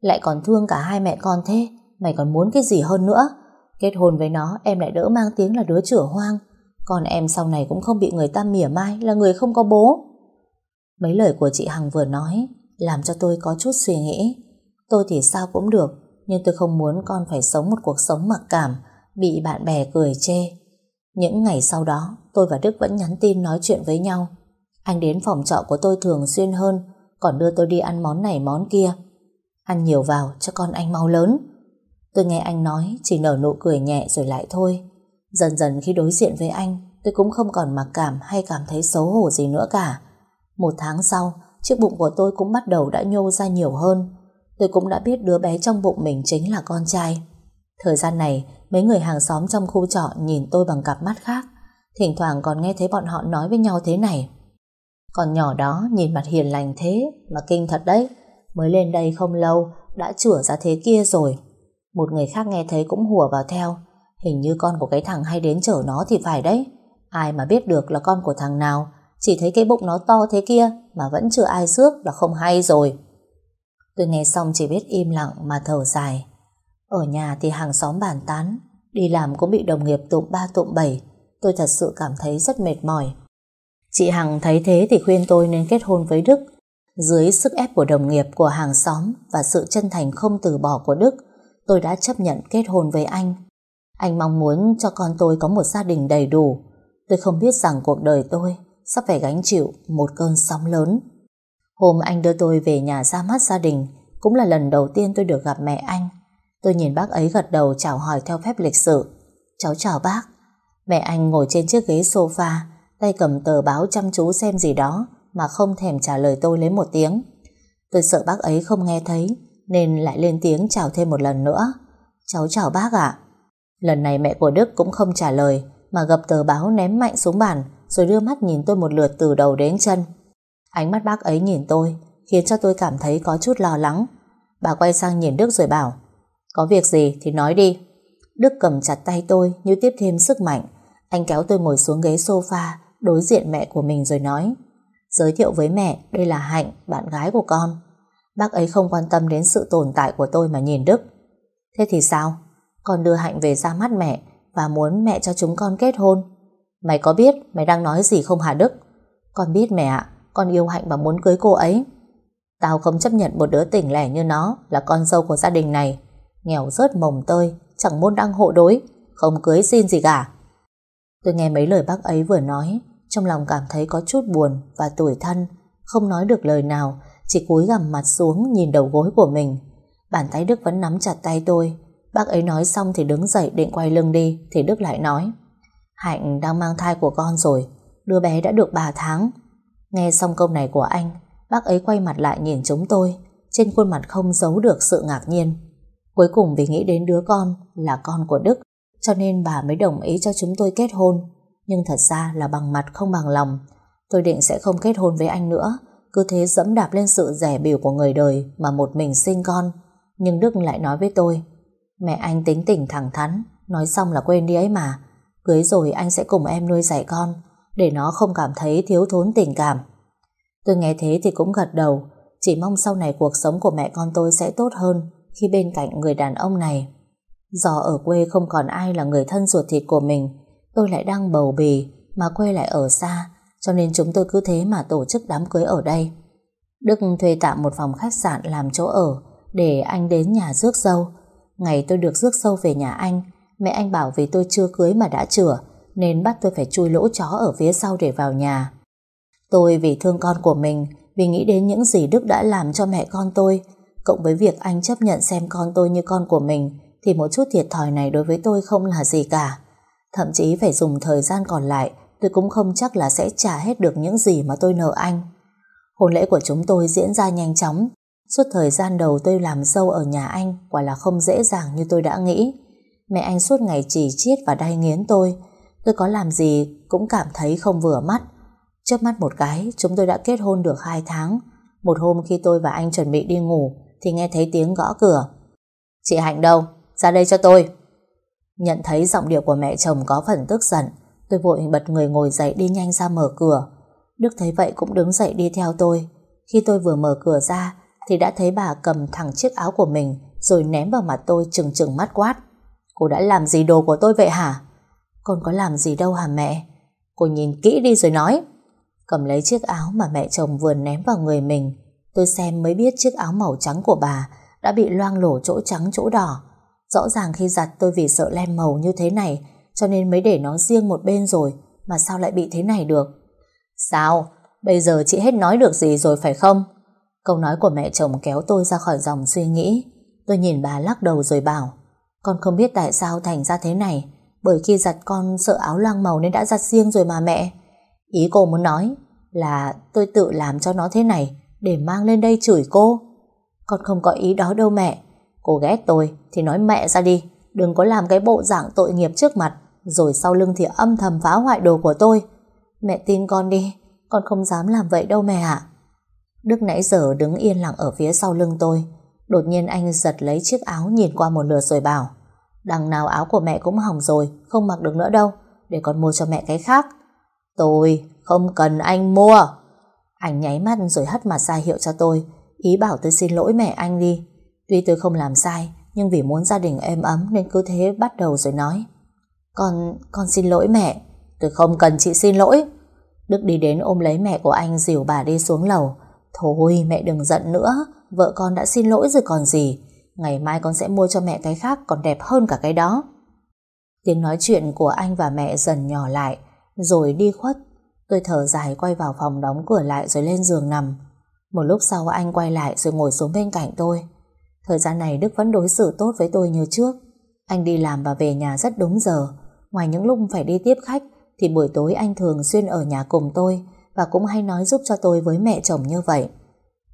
Lại còn thương cả hai mẹ con thế. Mày còn muốn cái gì hơn nữa? Kết hôn với nó, em lại đỡ mang tiếng là đứa chửa hoang. Còn em sau này cũng không bị người ta mỉa mai Là người không có bố. Mấy lời của chị Hằng vừa nói làm cho tôi có chút suy nghĩ. Tôi thì sao cũng được, nhưng tôi không muốn con phải sống một cuộc sống mặc cảm, bị bạn bè cười chê. Những ngày sau đó, tôi và Đức vẫn nhắn tin nói chuyện với nhau. Anh đến phòng trọ của tôi thường xuyên hơn, còn đưa tôi đi ăn món này món kia. Ăn nhiều vào cho con anh mau lớn. Tôi nghe anh nói chỉ nở nụ cười nhẹ rồi lại thôi. Dần dần khi đối diện với anh, tôi cũng không còn mặc cảm hay cảm thấy xấu hổ gì nữa cả. Một tháng sau, chiếc bụng của tôi cũng bắt đầu đã nhô ra nhiều hơn. Tôi cũng đã biết đứa bé trong bụng mình chính là con trai. Thời gian này, mấy người hàng xóm trong khu trọ nhìn tôi bằng cặp mắt khác. Thỉnh thoảng còn nghe thấy bọn họ nói với nhau thế này. Còn nhỏ đó nhìn mặt hiền lành thế mà kinh thật đấy. Mới lên đây không lâu đã chửa ra thế kia rồi. Một người khác nghe thấy cũng hùa vào theo. Hình như con của cái thằng hay đến chở nó thì phải đấy. Ai mà biết được là con của thằng nào chỉ thấy cái bụng nó to thế kia mà vẫn chưa ai xước là không hay rồi. Tôi nghe xong chỉ biết im lặng mà thở dài. Ở nhà thì hàng xóm bàn tán, đi làm cũng bị đồng nghiệp tụm ba tụm bảy. Tôi thật sự cảm thấy rất mệt mỏi. Chị Hằng thấy thế thì khuyên tôi nên kết hôn với Đức. Dưới sức ép của đồng nghiệp của hàng xóm và sự chân thành không từ bỏ của Đức, tôi đã chấp nhận kết hôn với anh. Anh mong muốn cho con tôi có một gia đình đầy đủ. Tôi không biết rằng cuộc đời tôi sắp phải gánh chịu một cơn sóng lớn. Hôm anh đưa tôi về nhà ra mắt gia đình, cũng là lần đầu tiên tôi được gặp mẹ anh. Tôi nhìn bác ấy gật đầu chào hỏi theo phép lịch sự. Cháu chào bác. Mẹ anh ngồi trên chiếc ghế sofa, tay cầm tờ báo chăm chú xem gì đó mà không thèm trả lời tôi lấy một tiếng. Tôi sợ bác ấy không nghe thấy, nên lại lên tiếng chào thêm một lần nữa. Cháu chào bác ạ. Lần này mẹ của Đức cũng không trả lời, mà gập tờ báo ném mạnh xuống bàn rồi đưa mắt nhìn tôi một lượt từ đầu đến chân. Ánh mắt bác ấy nhìn tôi khiến cho tôi cảm thấy có chút lo lắng. Bà quay sang nhìn Đức rồi bảo Có việc gì thì nói đi. Đức cầm chặt tay tôi như tiếp thêm sức mạnh. Anh kéo tôi ngồi xuống ghế sofa đối diện mẹ của mình rồi nói Giới thiệu với mẹ đây là Hạnh, bạn gái của con. Bác ấy không quan tâm đến sự tồn tại của tôi mà nhìn Đức. Thế thì sao? Con đưa Hạnh về ra mắt mẹ và muốn mẹ cho chúng con kết hôn. Mày có biết mày đang nói gì không hả Đức? Con biết mẹ ạ, con yêu Hạnh và muốn cưới cô ấy. Tao không chấp nhận một đứa tỉnh lẻ như nó là con dâu của gia đình này. Nghèo rớt mồng tơi, chẳng môn đăng hộ đối, không cưới xin gì cả. Tôi nghe mấy lời bác ấy vừa nói, trong lòng cảm thấy có chút buồn và tủi thân, không nói được lời nào, chỉ cúi gằm mặt xuống nhìn đầu gối của mình. Bàn tay Đức vẫn nắm chặt tay tôi. Bác ấy nói xong thì đứng dậy định quay lưng đi, thì Đức lại nói Hạnh đang mang thai của con rồi, đứa bé đã được 3 tháng. Nghe xong câu này của anh, bác ấy quay mặt lại nhìn chúng tôi, trên khuôn mặt không giấu được sự ngạc nhiên. Cuối cùng vì nghĩ đến đứa con là con của Đức, cho nên bà mới đồng ý cho chúng tôi kết hôn. Nhưng thật ra là bằng mặt không bằng lòng. Tôi định sẽ không kết hôn với anh nữa, cứ thế dẫm đạp lên sự rẻ biểu của người đời mà một mình sinh con. Nhưng Đức lại nói với tôi, mẹ anh tính tình thẳng thắn, nói xong là quên đi ấy mà. Cưới rồi anh sẽ cùng em nuôi dạy con, để nó không cảm thấy thiếu thốn tình cảm. Tôi nghe thế thì cũng gật đầu, chỉ mong sau này cuộc sống của mẹ con tôi sẽ tốt hơn khi bên cạnh người đàn ông này. Do ở quê không còn ai là người thân ruột thịt của mình, tôi lại đang bầu bì mà quê lại ở xa, cho nên chúng tôi cứ thế mà tổ chức đám cưới ở đây. Đức thuê tạm một phòng khách sạn làm chỗ ở để anh đến nhà rước dâu. Ngày tôi được rước dâu về nhà anh, mẹ anh bảo vì tôi chưa cưới mà đã chửa nên bắt tôi phải chui lỗ chó ở phía sau để vào nhà. Tôi vì thương con của mình, vì nghĩ đến những gì Đức đã làm cho mẹ con tôi, cộng với việc anh chấp nhận xem con tôi như con của mình, thì một chút thiệt thòi này đối với tôi không là gì cả. Thậm chí phải dùng thời gian còn lại, tôi cũng không chắc là sẽ trả hết được những gì mà tôi nợ anh. Hôn lễ của chúng tôi diễn ra nhanh chóng. Suốt thời gian đầu tôi làm dâu ở nhà anh quả là không dễ dàng như tôi đã nghĩ. Mẹ anh suốt ngày chỉ chiết và đay nghiến tôi. Tôi có làm gì cũng cảm thấy không vừa mắt. Chớp mắt một cái, chúng tôi đã kết hôn được 2 tháng. Một hôm khi tôi và anh chuẩn bị đi ngủ, thì nghe thấy tiếng gõ cửa. Chị Hạnh đâu? Ra đây cho tôi. Nhận thấy giọng điệu của mẹ chồng có phần tức giận, tôi vội bật người ngồi dậy đi nhanh ra mở cửa. Đức thấy vậy cũng đứng dậy đi theo tôi. Khi tôi vừa mở cửa ra, thì đã thấy bà cầm thẳng chiếc áo của mình rồi ném vào mặt tôi chừng chừng mắt quát. Cô đã làm gì đồ của tôi vậy hả? Con có làm gì đâu hả mẹ? Cô nhìn kỹ đi rồi nói. Cầm lấy chiếc áo mà mẹ chồng vừa ném vào người mình Tôi xem mới biết chiếc áo màu trắng của bà Đã bị loang lổ chỗ trắng chỗ đỏ Rõ ràng khi giặt tôi vì sợ lem màu như thế này, Cho nên mới để nó riêng một bên rồi, Mà sao lại bị thế này được Sao Bây giờ chị hết nói được gì rồi phải không Câu nói của mẹ chồng kéo tôi ra khỏi dòng suy nghĩ Tôi nhìn bà lắc đầu rồi bảo con không biết tại sao thành ra thế này, Bởi khi giặt con sợ áo loang màu Nên đã giặt riêng rồi mà mẹ Ý cô muốn nói là tôi tự làm cho nó thế này để mang lên đây chửi cô. Con không có ý đó đâu mẹ. Cô ghét tôi thì nói mẹ ra đi. Đừng có làm cái bộ dạng tội nghiệp trước mặt, rồi sau lưng thì âm thầm phá hoại đồ của tôi. Mẹ tin con đi. Con không dám làm vậy đâu mẹ ạ. Đức nãy giờ đứng yên lặng ở phía sau lưng tôi. Đột nhiên anh giật lấy chiếc áo nhìn qua một lượt rồi bảo Đằng nào áo của mẹ cũng hỏng rồi Không mặc được nữa đâu Để con mua cho mẹ cái khác Tôi không cần anh mua. Anh nháy mắt rồi hất mặt ra hiệu cho tôi, ý bảo tôi xin lỗi mẹ anh đi. Tuy tôi không làm sai, nhưng vì muốn gia đình êm ấm nên cứ thế bắt đầu rồi nói. Con, con xin lỗi mẹ. Tôi không cần chị xin lỗi. Đức đi đến ôm lấy mẹ của anh dìu bà đi xuống lầu. Thôi mẹ đừng giận nữa, vợ con đã xin lỗi rồi còn gì. Ngày mai con sẽ mua cho mẹ cái khác còn đẹp hơn cả cái đó. Tiếng nói chuyện của anh và mẹ dần nhỏ lại, rồi đi khuất. Tôi thở dài quay vào phòng đóng cửa lại rồi lên giường nằm. Một lúc sau anh quay lại rồi ngồi xuống bên cạnh tôi. Thời gian này Đức vẫn đối xử tốt với tôi như trước. Anh đi làm và về nhà rất đúng giờ. Ngoài những lúc phải đi tiếp khách thì buổi tối anh thường xuyên ở nhà cùng tôi và cũng hay nói giúp cho tôi với mẹ chồng như vậy.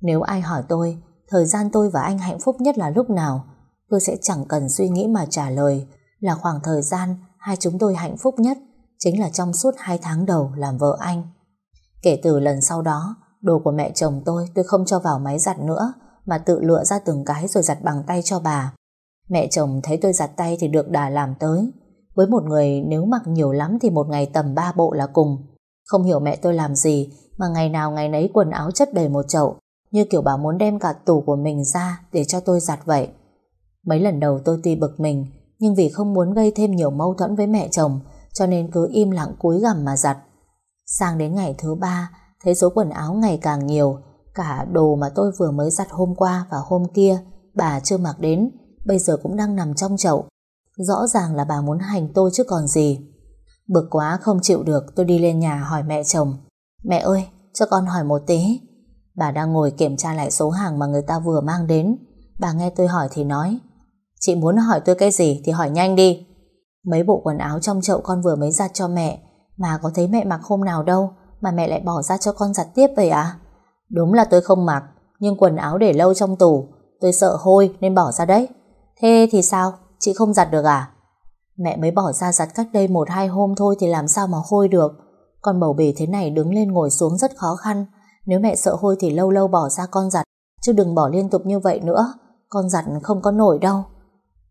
Nếu ai hỏi tôi thời gian tôi và anh hạnh phúc nhất là lúc nào tôi sẽ chẳng cần suy nghĩ mà trả lời là khoảng thời gian hai chúng tôi hạnh phúc nhất chính là trong suốt hai tháng đầu làm vợ anh. Kể từ lần sau đó, đồ của mẹ chồng tôi tôi không cho vào máy giặt nữa, mà tự lựa ra từng cái rồi giặt bằng tay cho bà. Mẹ chồng thấy tôi giặt tay thì được đà làm tới. Với một người nếu mặc nhiều lắm thì một ngày tầm ba bộ là cùng. Không hiểu mẹ tôi làm gì mà ngày nào ngày nấy quần áo chất đầy một chậu, như kiểu bà muốn đem cả tủ của mình ra để cho tôi giặt vậy. Mấy lần đầu tôi tuy bực mình, nhưng vì không muốn gây thêm nhiều mâu thuẫn với mẹ chồng, cho nên cứ im lặng cúi gằm mà giặt. Sang đến ngày thứ ba, thấy số quần áo ngày càng nhiều, cả đồ mà tôi vừa mới giặt hôm qua và hôm kia, bà chưa mặc đến, bây giờ cũng đang nằm trong chậu. Rõ ràng là bà muốn hành tôi chứ còn gì. Bực quá không chịu được, tôi đi lên nhà hỏi mẹ chồng. Mẹ ơi, cho con hỏi một tí. Bà đang ngồi kiểm tra lại số hàng mà người ta vừa mang đến. Bà nghe tôi hỏi thì nói, Chị muốn hỏi tôi cái gì thì hỏi nhanh đi. Mấy bộ quần áo trong chậu con vừa mới giặt cho mẹ, mà có thấy mẹ mặc hôm nào đâu, mà mẹ lại bỏ ra cho con giặt tiếp vậy à? Đúng là tôi không mặc, nhưng quần áo để lâu trong tủ, tôi sợ hôi nên bỏ ra đấy. Thế thì sao? Chị không giặt được à? Mẹ mới bỏ ra giặt cách đây một hai hôm thôi thì làm sao mà hôi được. Con bầu bì thế này đứng lên ngồi xuống rất khó khăn. Nếu mẹ sợ hôi thì lâu lâu bỏ ra con giặt, chứ đừng bỏ liên tục như vậy nữa. Con giặt không có nổi đâu.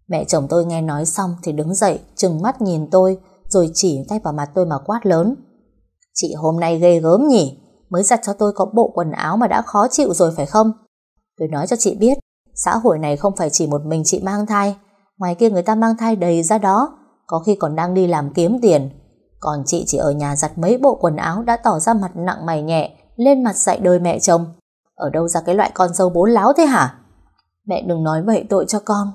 Mẹ chồng tôi nghe nói xong thì đứng dậy, trừng mắt nhìn tôi, rồi chỉ tay vào mặt tôi mà quát lớn. Chị hôm nay ghê gớm nhỉ? Mới giặt cho tôi có bộ quần áo mà đã khó chịu rồi phải không? Tôi nói cho chị biết, xã hội này không phải chỉ một mình chị mang thai, ngoài kia người ta mang thai đầy ra đó, có khi còn đang đi làm kiếm tiền. Còn chị chỉ ở nhà giặt mấy bộ quần áo đã tỏ ra mặt nặng mày nhẹ, lên mặt dạy đời mẹ chồng. Ở đâu ra cái loại con dâu bốn láo thế hả? Mẹ đừng nói vậy tội cho con,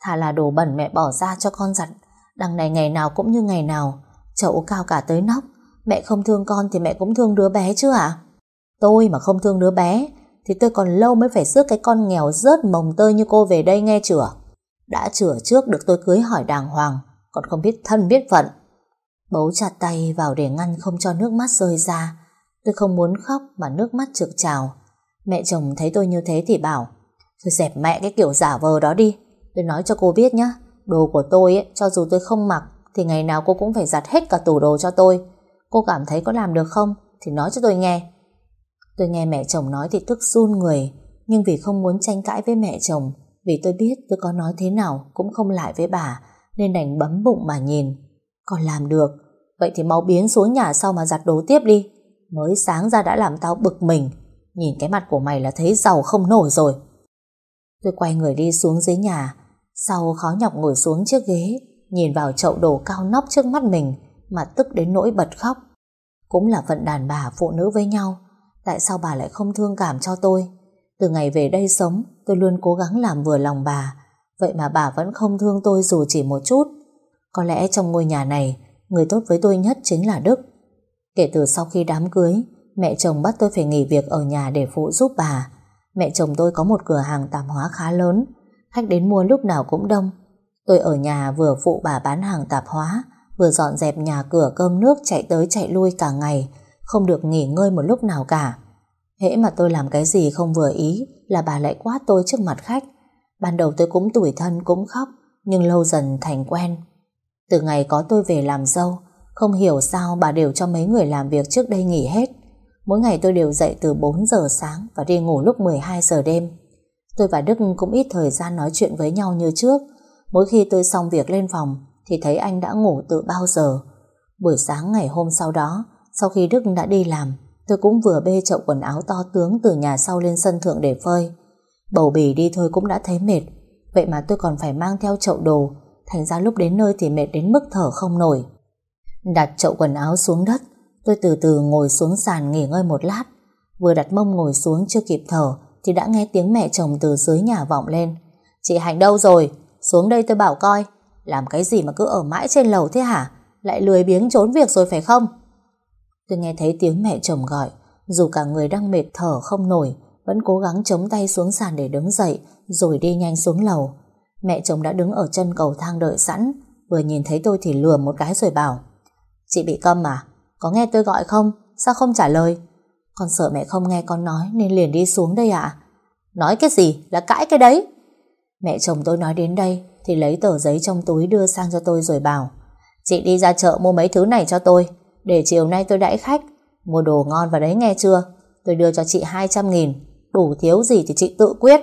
Thà là đồ bẩn mẹ bỏ ra cho con giặt. Đằng này ngày nào cũng như ngày nào. Chậu cao cả tới nóc. Mẹ không thương con thì mẹ cũng thương đứa bé chứ à Tôi mà không thương đứa bé Thì tôi còn lâu mới phải rước cái con nghèo rớt mồng tơi như cô về đây nghe chửa đã chửa trước được tôi cưới hỏi đàng hoàng Còn không biết thân biết phận. Bấu chặt tay vào để ngăn không cho nước mắt rơi ra. Tôi không muốn khóc mà nước mắt trực trào. Mẹ chồng thấy tôi như thế thì bảo Thôi dẹp mẹ cái kiểu giả vờ đó đi. Tôi nói cho cô biết nhé Đồ của tôi ấy, cho dù tôi không mặc Thì ngày nào cô cũng phải giặt hết cả tủ đồ cho tôi. Cô cảm thấy có làm được không? Thì nói cho tôi nghe. Tôi nghe mẹ chồng nói thì tức run người Nhưng vì không muốn tranh cãi với mẹ chồng vì tôi biết tôi có nói thế nào Cũng không lại với bà Nên đành bấm bụng mà nhìn Còn làm được Vậy thì mau biến xuống nhà sau mà giặt đồ tiếp đi Mới sáng ra đã làm tao bực mình Nhìn cái mặt của mày là thấy giàu không nổi rồi Tôi quay người đi xuống dưới nhà sau khó nhọc ngồi xuống chiếc ghế, nhìn vào chậu đồ cao nóc trước mắt mình mà tức đến nỗi bật khóc. Cũng là phận đàn bà phụ nữ với nhau, tại sao bà lại không thương cảm cho tôi? Từ ngày về đây sống, tôi luôn cố gắng làm vừa lòng bà, vậy mà bà vẫn không thương tôi dù chỉ một chút. Có lẽ trong ngôi nhà này, người tốt với tôi nhất chính là Đức. Kể từ sau khi đám cưới, mẹ chồng bắt tôi phải nghỉ việc ở nhà để phụ giúp bà. Mẹ chồng tôi có một cửa hàng tạp hóa khá lớn, Khách đến mua lúc nào cũng đông Tôi ở nhà vừa phụ bà bán hàng tạp hóa Vừa dọn dẹp nhà cửa cơm nước Chạy tới chạy lui cả ngày Không được nghỉ ngơi một lúc nào cả Hễ mà tôi làm cái gì không vừa ý Là bà lại quát tôi trước mặt khách Ban đầu tôi cũng tủi thân cũng khóc Nhưng lâu dần thành quen Từ ngày có tôi về làm dâu Không hiểu sao bà đều cho mấy người làm việc trước đây nghỉ hết Mỗi ngày tôi đều dậy từ 4 giờ sáng Và đi ngủ lúc 12 giờ đêm Tôi và Đức cũng ít thời gian nói chuyện với nhau như trước. Mỗi khi tôi xong việc lên phòng thì thấy anh đã ngủ từ bao giờ. Buổi sáng ngày hôm sau đó, sau khi Đức đã đi làm, tôi cũng vừa bê chậu quần áo to tướng từ nhà sau lên sân thượng để phơi. Bầu bì đi thôi cũng đã thấy mệt, vậy mà tôi còn phải mang theo chậu đồ, thành ra lúc đến nơi thì mệt đến mức thở không nổi. Đặt chậu quần áo xuống đất, tôi từ từ ngồi xuống sàn nghỉ ngơi một lát, vừa đặt mông ngồi xuống chưa kịp thở thì đã nghe tiếng mẹ chồng từ dưới nhà vọng lên. Chị Hạnh đâu rồi? Xuống đây tôi bảo coi. Làm cái gì mà cứ ở mãi trên lầu thế hả? Lại lười biếng trốn việc rồi phải không? Tôi nghe thấy tiếng mẹ chồng gọi. Dù cả người đang mệt thở không nổi, vẫn cố gắng chống tay xuống sàn để đứng dậy, rồi đi nhanh xuống lầu. Mẹ chồng đã đứng ở chân cầu thang đợi sẵn, vừa nhìn thấy tôi thì lừa một cái rồi bảo. Chị bị câm à? Có nghe tôi gọi không? Sao không trả lời? Con sợ mẹ không nghe con nói nên liền đi xuống đây ạ. Nói cái gì là cãi cái đấy? Mẹ chồng tôi nói đến đây thì lấy tờ giấy trong túi đưa sang cho tôi rồi bảo Chị đi ra chợ mua mấy thứ này cho tôi để chiều nay tôi đãi khách, Mua đồ ngon vào đấy nghe chưa? Tôi đưa cho chị 200 nghìn, Đủ thiếu gì thì chị tự quyết.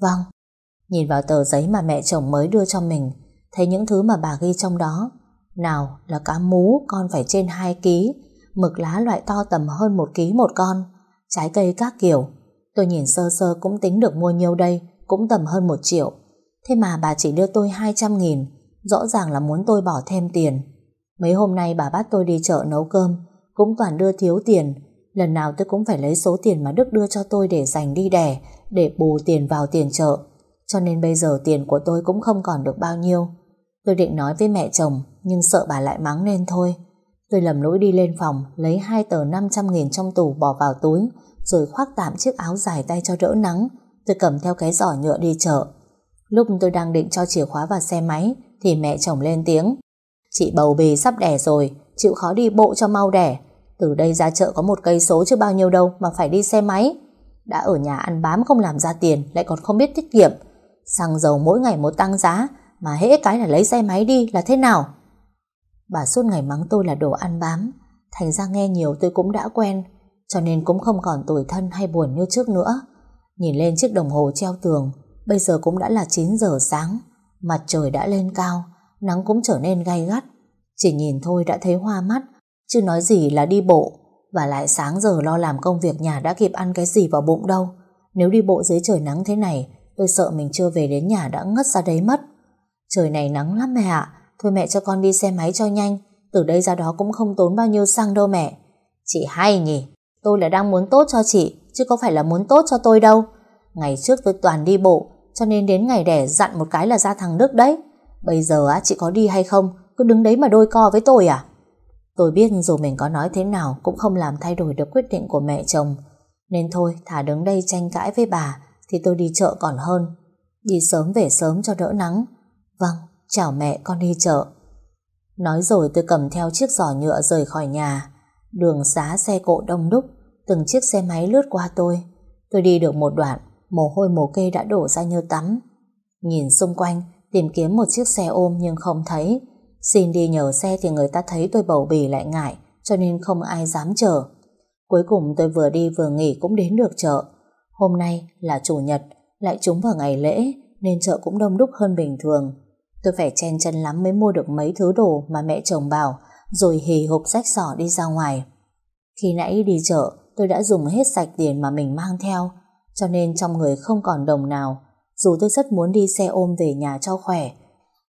Vâng. Nhìn vào tờ giấy mà mẹ chồng mới đưa cho mình, Thấy những thứ mà bà ghi trong đó. Nào là cá mú, Con phải trên 2 kg Mực lá loại to tầm hơn 1 kg một con, Trái cây các kiểu. Tôi nhìn sơ sơ cũng tính được mua nhiêu đây, Cũng tầm hơn 1 triệu. Thế mà bà chỉ đưa tôi 200 nghìn, Rõ ràng là muốn tôi bỏ thêm tiền. Mấy hôm nay bà bắt tôi đi chợ nấu cơm, Cũng toàn đưa thiếu tiền. Lần nào tôi cũng phải lấy số tiền mà Đức đưa cho tôi Để dành đi đẻ, Để bù tiền vào tiền chợ. Cho nên bây giờ tiền của tôi cũng không còn được bao nhiêu. Tôi định nói với mẹ chồng, Nhưng sợ bà lại mắng nên thôi. Tôi lầm lỗi đi lên phòng, Lấy hai tờ 500 nghìn trong tủ bỏ vào túi, Rồi khoác tạm chiếc áo dài tay cho đỡ nắng. Tôi cầm theo cái giỏ nhựa đi chợ. Lúc tôi đang định cho chìa khóa vào xe máy, thì mẹ chồng lên tiếng. Chị bầu bì sắp đẻ rồi, chịu khó đi bộ cho mau đẻ. Từ đây ra chợ có một cây số chứ bao nhiêu đâu mà phải đi xe máy. Đã ở nhà ăn bám không làm ra tiền lại còn không biết tiết kiệm. Xăng dầu mỗi ngày một tăng giá mà hễ cái là lấy xe máy đi là thế nào? Bà suốt ngày mắng tôi là đồ ăn bám thành ra nghe nhiều tôi cũng đã quen cho nên cũng không còn tủi thân hay buồn như trước nữa. Nhìn lên chiếc đồng hồ treo tường bây giờ cũng đã là 9 giờ sáng Mặt trời đã lên cao, nắng cũng trở nên gay gắt. Chỉ nhìn thôi đã thấy hoa mắt, chứ nói gì là đi bộ. Và lại sáng giờ lo làm công việc nhà đã kịp ăn cái gì vào bụng đâu. Nếu đi bộ dưới trời nắng thế này, tôi sợ mình chưa về đến nhà đã ngất ra đấy mất. Trời này nắng lắm mẹ ạ, thôi mẹ cho con đi xe máy cho nhanh, từ đây ra đó cũng không tốn bao nhiêu xăng đâu mẹ. Chị hay nhỉ, tôi là đang muốn tốt cho chị, chứ có phải là muốn tốt cho tôi đâu. Ngày trước tôi toàn đi bộ, cho nên đến ngày đẻ dặn một cái là ra thằng Đức đấy Bây giờ á chị có đi hay không? Cứ đứng đấy mà đôi co với tôi à? Tôi biết dù mình có nói thế nào Cũng không làm thay đổi được quyết định của mẹ chồng. Nên thôi thả đứng đây tranh cãi với bà Thì tôi đi chợ còn hơn. Đi sớm về sớm cho đỡ nắng. Vâng chào mẹ con đi chợ. Nói rồi tôi cầm theo chiếc giỏ nhựa rời khỏi nhà. Đường xá xe cộ đông đúc Từng chiếc xe máy lướt qua tôi. Tôi đi được một đoạn mồ hôi mồ kê đã đổ ra như tắm. Nhìn xung quanh, tìm kiếm một chiếc xe ôm nhưng không thấy. Xin đi nhờ xe thì người ta thấy tôi bầu bì lại ngại, cho nên không ai dám chờ. Cuối cùng tôi vừa đi vừa nghỉ cũng đến được chợ. Hôm nay là chủ nhật, lại trúng vào ngày lễ, nên chợ cũng đông đúc hơn bình thường. Tôi phải chen chân lắm mới mua được mấy thứ đồ mà mẹ chồng bảo, rồi hì hộp sách sỏ đi ra ngoài. Khi nãy đi chợ, tôi đã dùng hết sạch tiền mà mình mang theo, cho nên trong người không còn đồng nào. Dù tôi rất muốn đi xe ôm về nhà cho khỏe,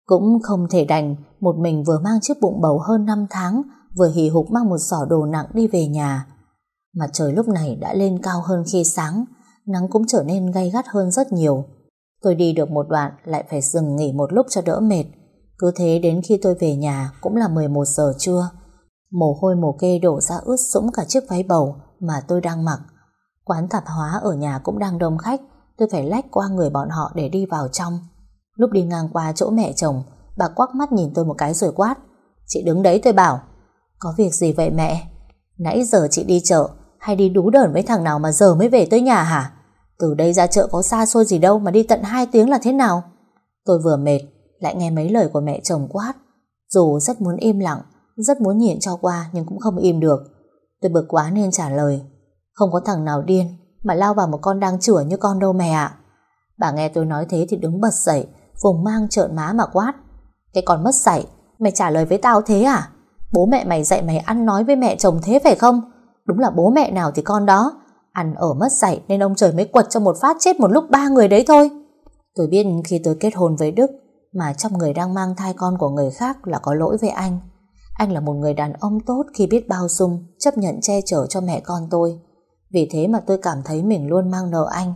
cũng không thể đành một mình vừa mang chiếc bụng bầu hơn 5 tháng, vừa hì hục mang một giỏ đồ nặng đi về nhà. Mặt trời lúc này đã lên cao hơn khi sáng, nắng cũng trở nên gay gắt hơn rất nhiều. Tôi đi được một đoạn lại phải dừng nghỉ một lúc cho đỡ mệt. Cứ thế đến khi tôi về nhà cũng là 11 giờ trưa. Mồ hôi mồ kê đổ ra ướt sũng cả chiếc váy bầu mà tôi đang mặc. Quán tạp hóa ở nhà cũng đang đông khách Tôi phải lách qua người bọn họ để đi vào trong. Lúc đi ngang qua chỗ mẹ chồng, Bà quắc mắt nhìn tôi một cái rồi quát, Chị đứng đấy, tôi bảo. Có việc gì vậy mẹ? Nãy giờ chị đi chợ, Hay đi đú đởn với thằng nào mà giờ mới về tới nhà hả? Từ đây ra chợ có xa xôi gì đâu Mà đi tận 2 tiếng là thế nào? Tôi vừa mệt, Lại nghe mấy lời của mẹ chồng quát. Dù rất muốn im lặng, Rất muốn nhịn cho qua nhưng cũng không im được. Tôi bực quá nên trả lời, không có thằng nào điên mà lao vào một con đang chửa như con đâu mẹ ạ. Bà nghe tôi nói thế thì đứng bật dậy, vùng mang trợn má mà quát. Cái con mất dạy, mày trả lời với tao thế à? Bố mẹ mày dạy mày ăn nói với mẹ chồng thế phải không? Đúng là bố mẹ nào thì con đó. Ăn ở mất dạy nên ông trời mới quật cho một phát chết một lúc ba người đấy thôi. Tôi biết khi tôi kết hôn với Đức mà trong người đang mang thai con của người khác là có lỗi với anh. Anh là một người đàn ông tốt khi biết bao dung, chấp nhận che chở cho mẹ con tôi. Vì thế mà tôi cảm thấy mình luôn mang nợ anh.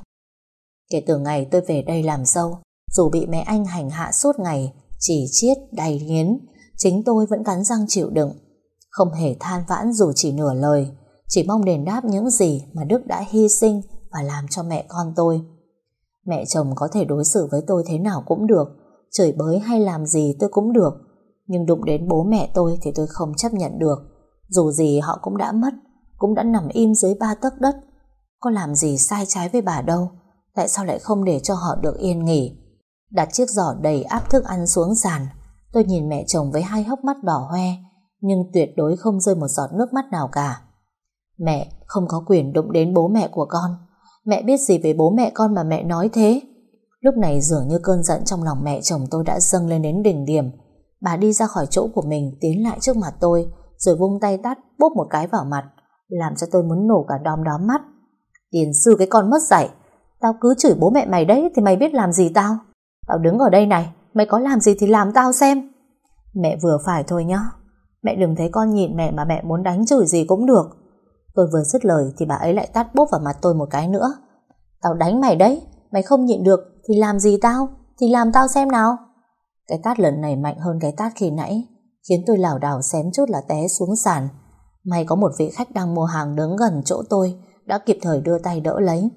Kể từ ngày tôi về đây làm dâu, dù bị mẹ anh hành hạ suốt ngày, chỉ chiết, đầy nghiến, chính tôi vẫn cắn răng chịu đựng. Không hề than vãn dù chỉ nửa lời, chỉ mong đền đáp những gì mà Đức đã hy sinh và làm cho mẹ con tôi. Mẹ chồng có thể đối xử với tôi thế nào cũng được, chửi bới hay làm gì tôi cũng được, nhưng đụng đến bố mẹ tôi thì tôi không chấp nhận được. Dù gì họ cũng đã mất, cũng đã nằm im dưới ba tấc đất. Có làm gì sai trái với bà đâu, tại sao lại không để cho họ được yên nghỉ? Đặt chiếc giỏ đầy áp thức ăn xuống sàn, Tôi nhìn mẹ chồng với hai hốc mắt đỏ hoe, nhưng tuyệt đối không rơi một giọt nước mắt nào cả. Mẹ không có quyền đụng đến bố mẹ của con. Mẹ biết gì về bố mẹ con mà mẹ nói thế? Lúc này dường như cơn giận trong lòng mẹ chồng tôi đã dâng lên đến đỉnh điểm. Bà đi ra khỏi chỗ của mình tiến lại trước mặt tôi rồi vung tay tát bốp một cái vào mặt làm cho tôi muốn nổ cả đom đóm mắt. Tiền sư cái con mất dạy, Tao cứ chửi bố mẹ mày đấy Thì mày biết làm gì tao? Tao đứng ở đây này, Mày có làm gì thì làm tao xem. Mẹ vừa phải thôi nhá. Mẹ đừng thấy con nhịn mẹ mà mẹ muốn đánh chửi gì cũng được. Tôi vừa dứt lời Thì bà ấy lại tát bốp vào mặt tôi một cái nữa. Tao đánh mày đấy, Mày không nhịn được thì làm gì tao? Thì làm tao xem nào. Cái tát lần này mạnh hơn cái tát khi nãy, Khiến tôi lảo đảo xém chút là té xuống sàn. May có một vị khách đang mua hàng đứng gần chỗ tôi đã kịp thời đưa tay đỡ lấy.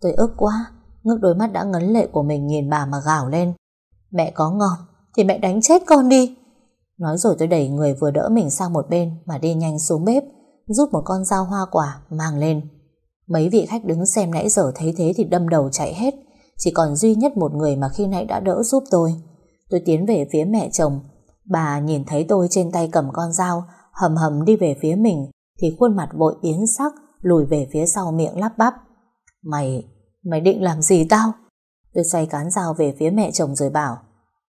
Tôi ức quá, ngước đôi mắt đã ngấn lệ của mình nhìn bà mà gào lên. Mẹ có ngon, thì mẹ đánh chết con đi. Nói rồi tôi đẩy người vừa đỡ mình sang một bên mà đi nhanh xuống bếp, rút một con dao hoa quả, mang lên. Mấy vị khách đứng xem nãy giờ thấy thế thì đâm đầu chạy hết, chỉ còn duy nhất một người mà khi nãy đã đỡ giúp tôi. Tôi tiến về phía mẹ chồng, bà nhìn thấy tôi trên tay cầm con dao, hầm hầm đi về phía mình, thì khuôn mặt vội biến sắc, lùi về phía sau miệng lắp bắp. Mày, mày định làm gì tao? Tôi xoay cán dao về phía mẹ chồng rồi bảo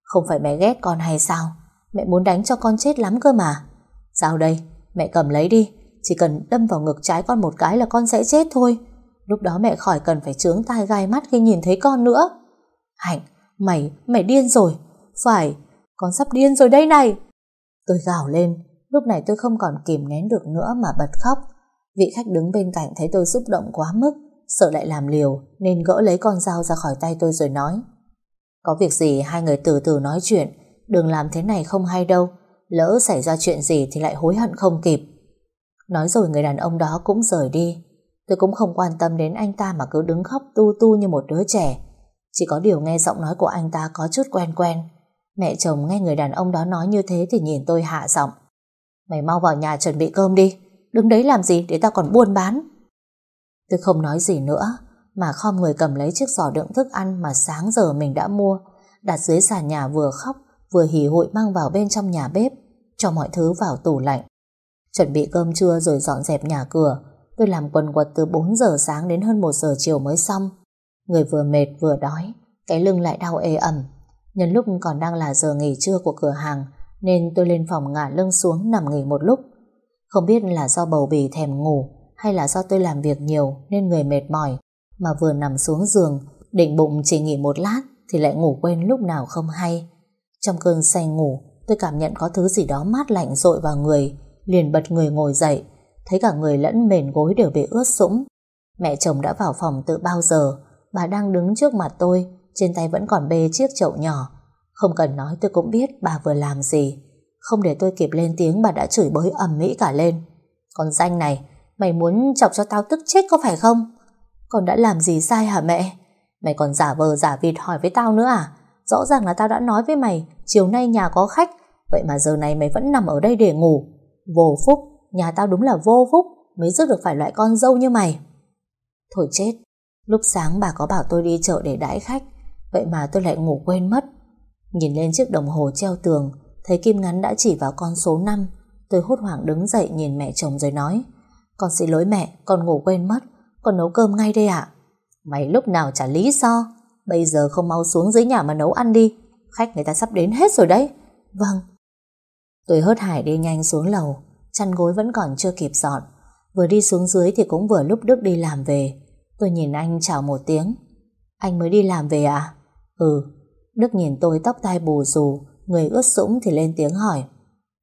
Không phải mẹ ghét con hay sao? Mẹ muốn đánh cho con chết lắm cơ mà. Sao đây? Mẹ cầm lấy đi. Chỉ cần đâm vào ngực trái con một cái là con sẽ chết thôi. Lúc đó mẹ khỏi cần phải trướng tai gai mắt khi nhìn thấy con nữa. Hạnh, mày, mày điên rồi. Phải, con sắp điên rồi đây này. Tôi gào lên, lúc này tôi không còn kìm nén được nữa mà bật khóc. Vị khách đứng bên cạnh thấy tôi xúc động quá mức, sợ lại làm liều, nên gỡ lấy con dao ra khỏi tay tôi rồi nói. Có việc gì hai người từ từ nói chuyện, đừng làm thế này không hay đâu, lỡ xảy ra chuyện gì thì lại hối hận không kịp. Nói rồi người đàn ông đó cũng rời đi. Tôi cũng không quan tâm đến anh ta mà cứ đứng khóc tu tu như một đứa trẻ. Chỉ có điều nghe giọng nói của anh ta có chút quen quen. Mẹ chồng nghe người đàn ông đó nói như thế thì nhìn tôi hạ giọng. Mày mau vào nhà chuẩn bị cơm đi. Đứng đấy làm gì để tao còn buôn bán? Tôi không nói gì nữa, Mà khom người cầm lấy chiếc giỏ đựng thức ăn Mà sáng giờ mình đã mua, Đặt dưới sàn nhà vừa khóc, Vừa hỉ hội mang vào bên trong nhà bếp, Cho mọi thứ vào tủ lạnh. Chuẩn bị cơm trưa rồi dọn dẹp nhà cửa, Tôi làm quần quật từ 4 giờ sáng Đến hơn 1 giờ chiều mới xong. Người vừa mệt vừa đói, Cái lưng lại đau ê ẩm. Nhân lúc còn đang là giờ nghỉ trưa của cửa hàng nên tôi lên phòng ngả lưng xuống Nằm nghỉ một lúc không biết là do bầu bì thèm ngủ hay là do tôi làm việc nhiều nên người mệt mỏi mà vừa nằm xuống giường, định bụng chỉ nghỉ một lát thì lại ngủ quên lúc nào không hay. Trong cơn say ngủ, tôi cảm nhận có thứ gì đó mát lạnh rội vào người, liền bật người ngồi dậy, thấy cả người lẫn mền gối đều bị ướt sũng. Mẹ chồng đã vào phòng từ bao giờ, bà đang đứng trước mặt tôi, trên tay vẫn còn bê chiếc chậu nhỏ không cần nói tôi cũng biết bà vừa làm gì không để tôi kịp lên tiếng bà đã chửi bới ầm mỹ cả lên. Còn danh này, mày muốn chọc cho tao tức chết có phải không? Con đã làm gì sai hả mẹ? Mày còn giả vờ giả vịt hỏi với tao nữa à? Rõ ràng là tao đã nói với mày, chiều nay nhà có khách, vậy mà giờ này mày vẫn nằm ở đây để ngủ. Vô phúc, nhà tao đúng là vô phúc, mới rước được phải loại con dâu như mày. Thôi chết, lúc sáng bà có bảo tôi đi chợ để đãi khách, vậy mà tôi lại ngủ quên mất. Nhìn lên chiếc đồng hồ treo tường, Thấy kim ngắn đã chỉ vào con số 5 Tôi hốt hoảng đứng dậy nhìn mẹ chồng rồi nói Con xin lỗi mẹ Con ngủ quên mất Con nấu cơm ngay đây ạ. Mày lúc nào trả lý do Bây giờ không mau xuống dưới nhà mà nấu ăn đi Khách người ta sắp đến hết rồi đấy. Vâng. Tôi hớt hải đi nhanh xuống lầu Chăn gối vẫn còn chưa kịp dọn Vừa đi xuống dưới thì cũng vừa lúc Đức đi làm về. Tôi nhìn anh chào một tiếng Anh mới đi làm về à? Ừ. Đức nhìn tôi tóc tai bù rù Người ướt sũng thì lên tiếng hỏi.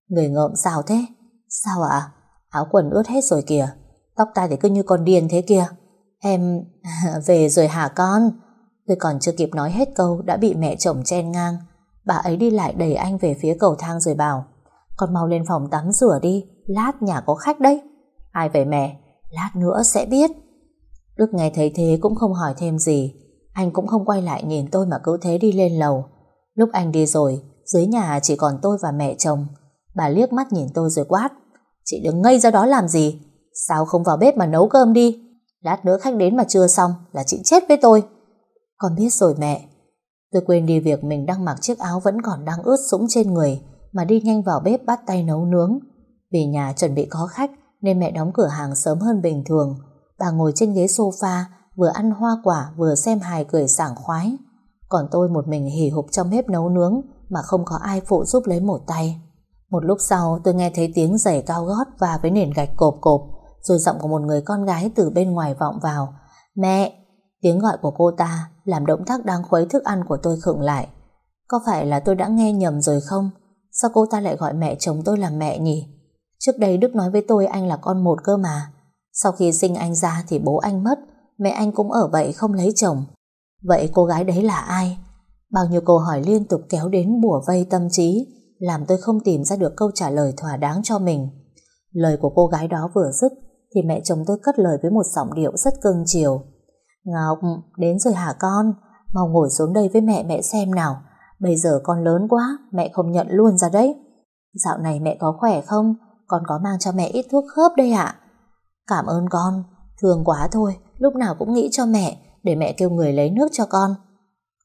Người ngợm sao thế? Sao ạ? Áo quần ướt hết rồi kìa. Tóc tai thì cứ như con điên thế kia. Em, về rồi hả con? Tôi còn chưa kịp nói hết câu, Đã bị mẹ chồng chen ngang. Bà ấy đi lại đẩy anh về phía cầu thang rồi bảo, Con mau lên phòng tắm rửa đi, Lát nhà có khách đấy. Ai về mẹ? Lát nữa sẽ biết. Đức nghe thấy thế cũng không hỏi thêm gì. Anh cũng không quay lại nhìn tôi mà cứ thế đi lên lầu. Lúc anh đi rồi, dưới nhà chỉ còn tôi và mẹ chồng. Bà liếc mắt nhìn tôi rồi quát, Chị đứng ngây ra đó làm gì? Sao không vào bếp mà nấu cơm đi? Lát nữa khách đến mà chưa xong là chị chết với tôi. Con biết rồi mẹ. Tôi quên đi việc mình đang mặc chiếc áo vẫn còn đang ướt sũng trên người, mà đi nhanh vào bếp bắt tay nấu nướng. Vì nhà chuẩn bị có khách nên mẹ đóng cửa hàng sớm hơn bình thường. Bà ngồi trên ghế sofa vừa ăn hoa quả vừa xem hài cười sảng khoái. Còn tôi một mình hì hục trong bếp nấu nướng mà không có ai phụ giúp lấy một tay. Một lúc sau tôi nghe thấy tiếng giày cao gót và với nền gạch cộp cộp rồi giọng của một người con gái từ bên ngoài vọng vào. Mẹ! Tiếng gọi của cô ta làm động tác đang khuấy thức ăn của tôi khựng lại. Có phải là tôi đã nghe nhầm rồi không? Sao cô ta lại gọi mẹ chồng tôi là mẹ nhỉ? Trước đây Đức nói với tôi anh là con một cơ mà. Sau khi sinh anh ra thì bố anh mất, mẹ anh cũng ở vậy không lấy chồng. Vậy cô gái đấy là ai? Bao nhiêu câu hỏi liên tục kéo đến bùa vây tâm trí, làm tôi không tìm ra được câu trả lời thỏa đáng cho mình. Lời của cô gái đó vừa dứt, thì mẹ chồng tôi cất lời với một giọng điệu rất cưng chiều. Ngọc, đến rồi hả con? Mau ngồi xuống đây với mẹ mẹ xem nào. Bây giờ con lớn quá, mẹ không nhận luôn ra đấy. Dạo này mẹ có khỏe không? Con có mang cho mẹ ít thuốc khớp đây ạ. Cảm ơn con, thương quá thôi, lúc nào cũng nghĩ cho mẹ, để mẹ kêu người lấy nước cho con.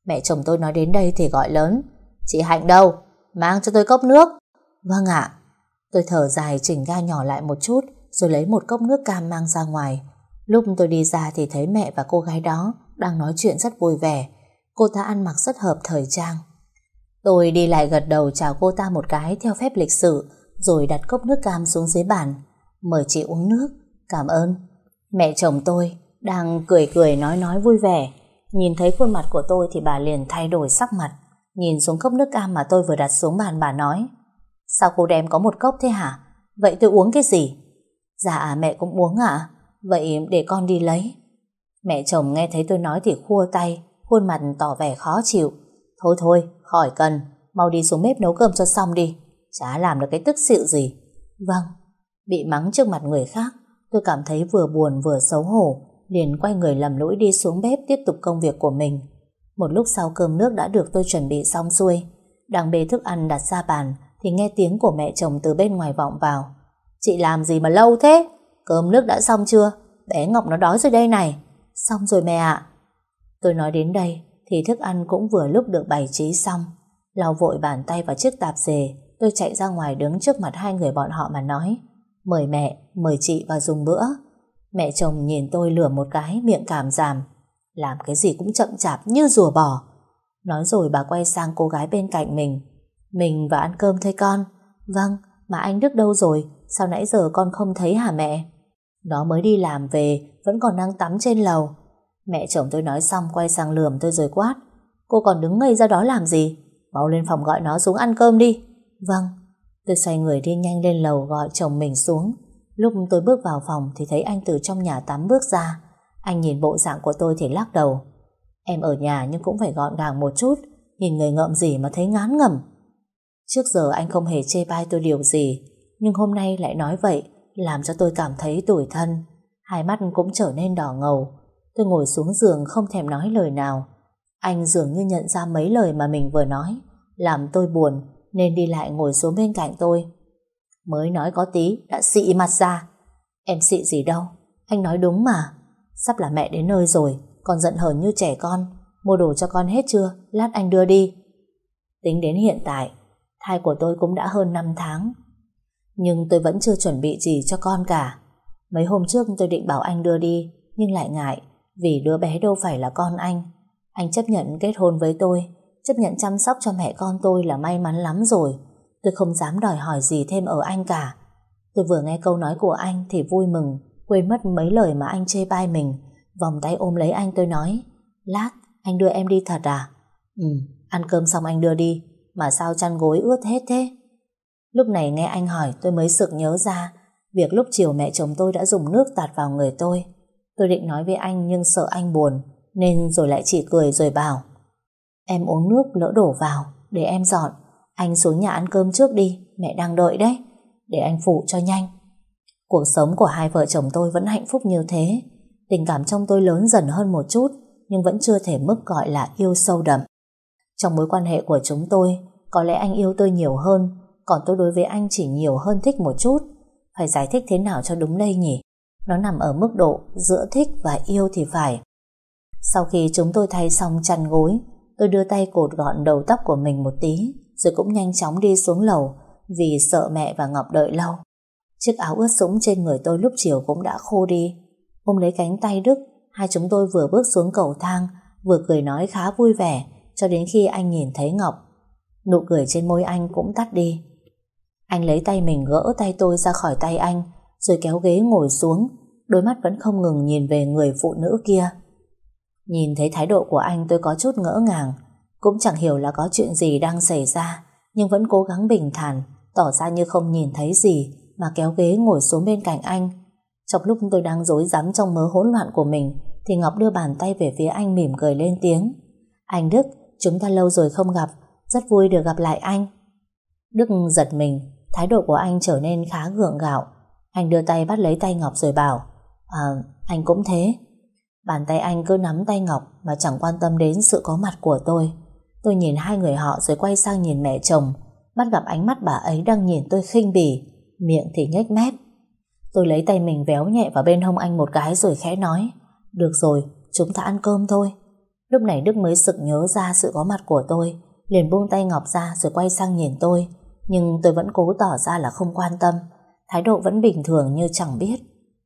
Mẹ chồng tôi nói đến đây thì gọi lớn. Chị Hạnh đâu? Mang cho tôi cốc nước. Vâng ạ. Tôi thở dài chỉnh ga nhỏ lại một chút, rồi lấy một cốc nước cam mang ra ngoài. Lúc tôi đi ra thì thấy mẹ và cô gái đó đang nói chuyện rất vui vẻ. Cô ta ăn mặc rất hợp thời trang. Tôi đi lại gật đầu chào cô ta một cái theo phép lịch sự, rồi đặt cốc nước cam xuống dưới bàn. Mời chị uống nước. Cảm ơn. Mẹ chồng tôi đang cười cười nói nói vui vẻ. Nhìn thấy khuôn mặt của tôi thì bà liền thay đổi sắc mặt. Nhìn xuống cốc nước cam mà tôi vừa đặt xuống bàn bà nói. Sao cô đem có một cốc thế hả? Vậy tôi uống cái gì? Dạ mẹ cũng uống ạ. Vậy để con đi lấy. Mẹ chồng nghe thấy tôi nói thì khua tay, khuôn mặt tỏ vẻ khó chịu. Thôi thôi, khỏi cần, mau đi xuống bếp nấu cơm cho xong đi. Chả làm được cái tức xịu gì. Vâng, bị mắng trước mặt người khác, tôi cảm thấy vừa buồn vừa xấu hổ, liền quay người lầm lũi đi xuống bếp tiếp tục công việc của mình. Một lúc sau cơm nước đã được tôi chuẩn bị xong xuôi, đang bê thức ăn đặt ra bàn thì nghe tiếng của mẹ chồng từ bên ngoài vọng vào. Chị làm gì mà lâu thế? Cơm nước đã xong chưa? Bé Ngọc nó đói rồi đây này. Xong rồi mẹ ạ. Tôi nói đến đây thì thức ăn cũng vừa lúc được bày trí xong. Lau vội bàn tay vào chiếc tạp dề, tôi chạy ra ngoài đứng trước mặt hai người bọn họ mà nói. Mời mẹ, mời chị vào dùng bữa. Mẹ chồng nhìn tôi lửa một cái miệng cảm giảm. Làm cái gì cũng chậm chạp như rùa bò. Nói rồi bà quay sang cô gái bên cạnh mình. Mình vào ăn cơm thôi con. Vâng, mà anh Đức đâu rồi? Sao nãy giờ con không thấy hả mẹ? Nó mới đi làm về, vẫn còn đang tắm trên lầu. Mẹ chồng tôi nói xong quay sang lườm tôi rồi quát. Cô còn đứng ngây ra đó làm gì? Mau lên phòng gọi nó xuống ăn cơm đi. Vâng. Tôi xoay người đi nhanh lên lầu gọi chồng mình xuống. Lúc tôi bước vào phòng thì thấy anh từ trong nhà tắm bước ra. Anh nhìn bộ dạng của tôi thì lắc đầu. Em ở nhà nhưng cũng phải gọn gàng một chút. Nhìn người ngợm gì mà thấy ngán ngẩm. Trước giờ anh không hề chê bai tôi điều gì. Nhưng hôm nay lại nói vậy làm cho tôi cảm thấy tủi thân. Hai mắt cũng trở nên đỏ ngầu. Tôi ngồi xuống giường không thèm nói lời nào. Anh dường như nhận ra mấy lời mà mình vừa nói, làm tôi buồn nên đi lại ngồi xuống bên cạnh tôi. Mới nói có tí đã xị mặt ra. Em xị gì đâu, anh nói đúng mà. Sắp là mẹ đến nơi rồi, còn giận hờn như trẻ con. Mua đồ cho con hết chưa? Lát anh đưa đi. Tính đến hiện tại, thai của tôi cũng đã hơn 5 tháng. Nhưng tôi vẫn chưa chuẩn bị gì cho con cả. Mấy hôm trước tôi định bảo anh đưa đi, nhưng lại ngại, vì đứa bé đâu phải là con anh. Anh chấp nhận kết hôn với tôi, chấp nhận chăm sóc cho mẹ con tôi là may mắn lắm rồi. Tôi không dám đòi hỏi gì thêm ở anh cả. Tôi vừa nghe câu nói của anh thì vui mừng, quên mất mấy lời mà anh chê bai mình. Vòng tay ôm lấy anh tôi nói, lát, anh đưa em đi thật à? Ừ, ăn cơm xong anh đưa đi, mà sao chăn gối ướt hết thế? Lúc này nghe anh hỏi tôi mới sực nhớ ra việc lúc chiều mẹ chồng tôi đã dùng nước tạt vào người tôi. Tôi định nói với anh nhưng sợ anh buồn nên rồi lại chỉ cười rồi bảo Em uống nước lỡ đổ vào để em dọn. Anh xuống nhà ăn cơm trước đi, mẹ đang đợi đấy. Để anh phụ cho nhanh. Cuộc sống của hai vợ chồng tôi vẫn hạnh phúc như thế. Tình cảm trong tôi lớn dần hơn một chút nhưng vẫn chưa thể mức gọi là yêu sâu đậm. Trong mối quan hệ của chúng tôi, có lẽ anh yêu tôi nhiều hơn còn tôi đối với anh chỉ nhiều hơn thích một chút. Phải giải thích thế nào cho đúng đây nhỉ? Nó nằm ở mức độ giữa thích và yêu thì phải. Sau khi chúng tôi thay xong chăn gối, tôi đưa tay cột gọn đầu tóc của mình một tí, rồi cũng nhanh chóng đi xuống lầu vì sợ mẹ và Ngọc đợi lâu. Chiếc áo ướt sũng trên người tôi lúc chiều cũng đã khô đi. Ôm lấy cánh tay Đức, hai chúng tôi vừa bước xuống cầu thang, vừa cười nói khá vui vẻ, cho đến khi anh nhìn thấy Ngọc. Nụ cười trên môi anh cũng tắt đi. Anh lấy tay mình gỡ tay tôi ra khỏi tay anh, rồi kéo ghế ngồi xuống, đôi mắt vẫn không ngừng nhìn về người phụ nữ kia. Nhìn thấy thái độ của anh tôi có chút ngỡ ngàng, cũng chẳng hiểu là có chuyện gì đang xảy ra, nhưng vẫn cố gắng bình thản, tỏ ra như không nhìn thấy gì mà kéo ghế ngồi xuống bên cạnh anh. Trong lúc tôi đang dối rắm trong mớ hỗn loạn của mình, thì Ngọc đưa bàn tay về phía anh mỉm cười lên tiếng. Anh Đức, chúng ta lâu rồi không gặp, rất vui được gặp lại anh. Đức giật mình, thái độ của anh trở nên khá gượng gạo. Anh đưa tay bắt lấy tay Ngọc rồi bảo, À, anh cũng thế. Bàn tay anh cứ nắm tay Ngọc mà chẳng quan tâm đến sự có mặt của tôi. Tôi nhìn hai người họ rồi quay sang nhìn mẹ chồng, bắt gặp ánh mắt bà ấy đang nhìn tôi khinh bỉ, miệng thì nhếch mép. Tôi lấy tay mình véo nhẹ vào bên hông anh một cái rồi khẽ nói, được rồi, chúng ta ăn cơm thôi. Lúc này Đức mới sực nhớ ra sự có mặt của tôi, liền buông tay Ngọc ra rồi quay sang nhìn tôi, nhưng tôi vẫn cố tỏ ra là không quan tâm, thái độ vẫn bình thường như chẳng biết.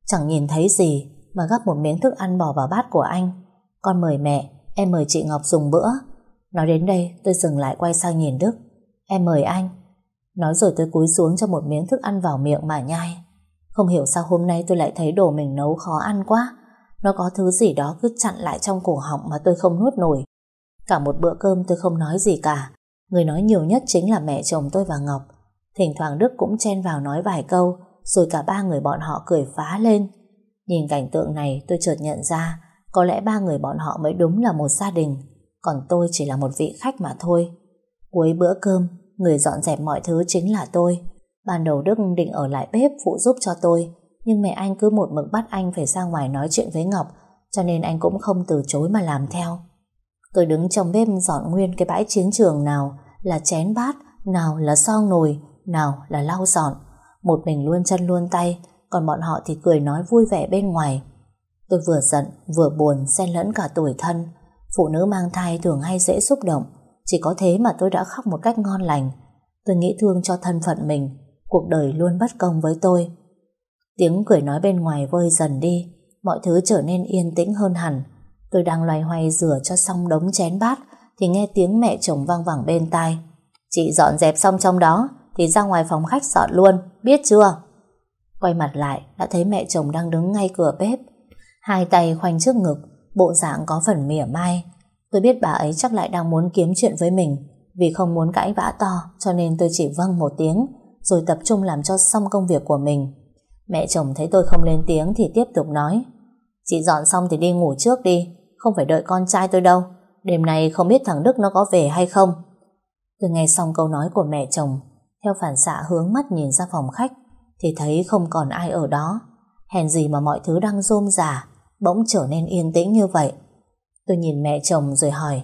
Chẳng nhìn thấy gì mà gắp một miếng thức ăn bỏ vào bát của anh. Con mời mẹ, em mời chị Ngọc dùng bữa. Nói đến đây, tôi dừng lại quay sang nhìn Đức. Em mời anh. Nói rồi tôi cúi xuống cho một miếng thức ăn vào miệng mà nhai. Không hiểu sao hôm nay tôi lại thấy đồ mình nấu khó ăn quá. Nó có thứ gì đó cứ chặn lại trong cổ họng mà tôi không nuốt nổi. Cả một bữa cơm tôi không nói gì cả. Người nói nhiều nhất chính là mẹ chồng tôi và Ngọc. Thỉnh thoảng Đức cũng chen vào nói vài câu, rồi cả ba người bọn họ cười phá lên. Nhìn cảnh tượng này, tôi chợt nhận ra có lẽ ba người bọn họ mới đúng là một gia đình còn tôi chỉ là một vị khách mà thôi. Cuối bữa cơm người dọn dẹp mọi thứ chính là tôi. Ban đầu Đức định ở lại bếp phụ giúp cho tôi nhưng mẹ anh cứ một mực bắt anh phải ra ngoài nói chuyện với Ngọc cho nên anh cũng không từ chối mà làm theo. Tôi đứng trong bếp dọn nguyên cái bãi chiến trường nào là chén bát, nào là son nồi, nào là lau dọn. Một mình luôn chân luôn tay Còn bọn họ thì cười nói vui vẻ bên ngoài Tôi vừa giận vừa buồn xen lẫn cả tuổi thân Phụ nữ mang thai thường hay dễ xúc động. Chỉ có thế mà tôi đã khóc một cách ngon lành. Tôi nghĩ thương cho thân phận mình. Cuộc đời luôn bất công với tôi. Tiếng cười nói bên ngoài vơi dần đi. Mọi thứ trở nên yên tĩnh hơn hẳn. Tôi đang loay hoay rửa cho xong đống chén bát Thì nghe tiếng mẹ chồng vang vẳng bên tai. Chị dọn dẹp xong trong đó thì ra ngoài phòng khách dọn luôn, biết chưa? Quay mặt lại, đã thấy mẹ chồng đang đứng ngay cửa bếp. Hai tay khoanh trước ngực, bộ dạng có phần mỉa mai. Tôi biết bà ấy chắc lại đang muốn kiếm chuyện với mình, vì không muốn cãi vã to, cho nên tôi chỉ vâng một tiếng, rồi tập trung làm cho xong công việc của mình. Mẹ chồng thấy tôi không lên tiếng thì tiếp tục nói, chị dọn xong thì đi ngủ trước đi, không phải đợi con trai tôi đâu. Đêm nay không biết thằng Đức nó có về hay không. Tôi nghe xong câu nói của mẹ chồng theo phản xạ hướng mắt nhìn ra phòng khách thì thấy không còn ai ở đó. Hèn gì mà mọi thứ đang rôm rả bỗng trở nên yên tĩnh như vậy. Tôi nhìn mẹ chồng rồi hỏi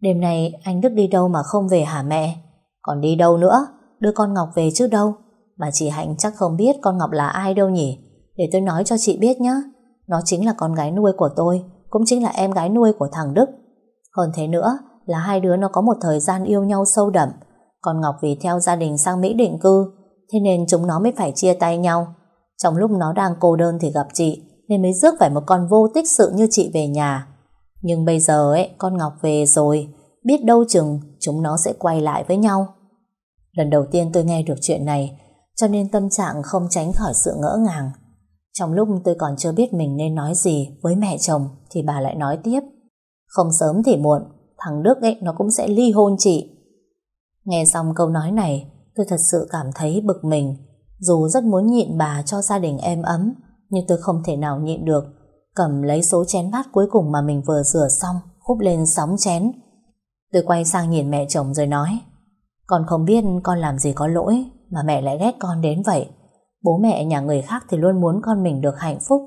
Đêm nay anh Đức đi đâu mà không về hả mẹ? Còn đi đâu nữa? Đưa con Ngọc về chứ đâu? Mà chị Hạnh chắc không biết con Ngọc là ai đâu nhỉ? Để tôi nói cho chị biết nhé. Nó chính là con gái nuôi của tôi, cũng chính là em gái nuôi của thằng Đức. Hơn thế nữa là hai đứa nó có một thời gian yêu nhau sâu đậm còn Ngọc vì theo gia đình sang Mỹ định cư Thế nên chúng nó mới phải chia tay nhau Trong lúc nó đang cô đơn thì gặp chị nên mới rước phải một con vô tích sự như chị về nhà. Nhưng bây giờ ấy Con Ngọc về rồi Biết đâu chừng chúng nó sẽ quay lại với nhau. Lần đầu tiên tôi nghe được chuyện này Cho nên tâm trạng không tránh khỏi sự ngỡ ngàng. Trong lúc tôi còn chưa biết mình nên nói gì Với mẹ chồng Thì bà lại nói tiếp. Không sớm thì muộn Thằng Đức ấy nó cũng sẽ ly hôn chị. Nghe xong câu nói này, tôi thật sự cảm thấy bực mình. Dù rất muốn nhịn bà cho gia đình êm ấm, nhưng tôi không thể nào nhịn được. Cầm lấy số chén bát cuối cùng mà mình vừa rửa xong, húp lên sóng chén. Tôi quay sang nhìn mẹ chồng rồi nói, con không biết con làm gì có lỗi, mà mẹ lại ghét con đến vậy. Bố mẹ nhà người khác thì luôn muốn con mình được hạnh phúc.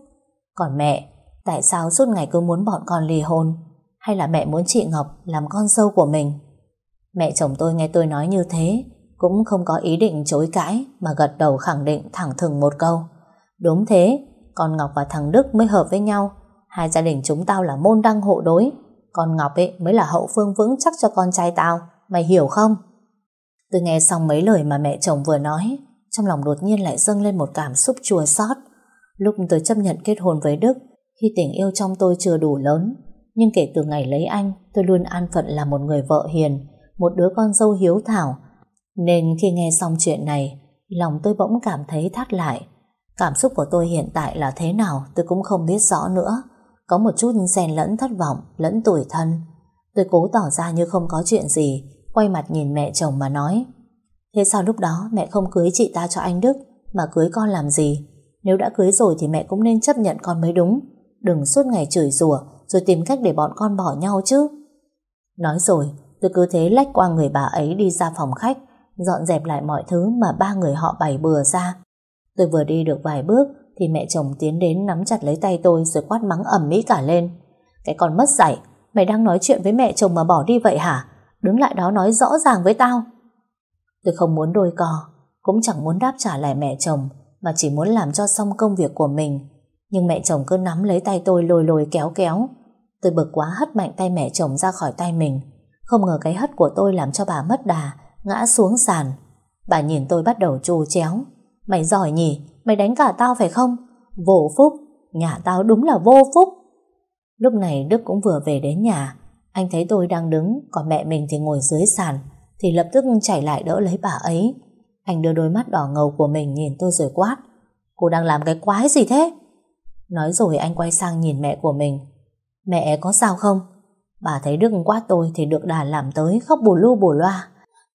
Còn mẹ, tại sao suốt ngày cứ muốn bọn con ly hôn? Hay là mẹ muốn chị Ngọc làm con dâu của mình? Mẹ chồng tôi nghe tôi nói như thế cũng không có ý định chối cãi mà gật đầu khẳng định thẳng thừng một câu. Đúng thế, con Ngọc và thằng Đức mới hợp với nhau. Hai gia đình chúng tao là môn đăng hộ đối. Con Ngọc ấy mới là hậu phương vững chắc cho con trai tao, mày hiểu không? Tôi nghe xong mấy lời mà mẹ chồng vừa nói, trong lòng đột nhiên lại dâng lên một cảm xúc chua xót. Lúc tôi chấp nhận kết hôn với Đức, khi tình yêu trong tôi chưa đủ lớn, nhưng kể từ ngày lấy anh, tôi luôn an phận là một người vợ hiền, một đứa con dâu hiếu thảo. Nên khi nghe xong chuyện này, lòng tôi bỗng cảm thấy thắt lại. Cảm xúc của tôi hiện tại là thế nào tôi cũng không biết rõ nữa. Có một chút xen lẫn thất vọng, lẫn tủi thân. Tôi cố tỏ ra như không có chuyện gì, quay mặt nhìn mẹ chồng mà nói. Thế sao lúc đó mẹ không cưới chị ta cho anh Đức, mà cưới con làm gì? Nếu đã cưới rồi thì mẹ cũng nên chấp nhận con mới đúng. Đừng suốt ngày chửi rủa rồi tìm cách để bọn con bỏ nhau chứ. Nói rồi, tôi cứ thế lách qua người bà ấy đi ra phòng khách, dọn dẹp lại mọi thứ mà ba người họ bày bừa ra. Tôi vừa đi được vài bước thì mẹ chồng tiến đến nắm chặt lấy tay tôi rồi quát mắng ẩm mỹ cả lên. Cái con mất dạy, mày đang nói chuyện với mẹ chồng mà bỏ đi vậy hả? Đứng lại đó nói rõ ràng với tao. Tôi không muốn đôi co, cũng chẳng muốn đáp trả lại mẹ chồng, mà chỉ muốn làm cho xong công việc của mình. Nhưng mẹ chồng cứ nắm lấy tay tôi lôi lôi kéo kéo. Tôi bực quá hất mạnh tay mẹ chồng ra khỏi tay mình. Không ngờ cái hất của tôi làm cho bà mất đà, ngã xuống sàn. Bà nhìn tôi bắt đầu trù chéo. Mày giỏi nhỉ, mày đánh cả tao phải không? Vô phúc, nhà tao đúng là vô phúc. Lúc này Đức cũng vừa về đến nhà. Anh thấy tôi đang đứng, còn mẹ mình thì ngồi dưới sàn, thì lập tức chạy lại đỡ lấy bà ấy. Anh đưa đôi mắt đỏ ngầu của mình nhìn tôi rồi quát. Cô đang làm cái quái gì thế? Nói rồi anh quay sang nhìn mẹ của mình. Mẹ có sao không? Bà thấy Đức quát tôi thì được đà làm tới khóc bù lu bù loa.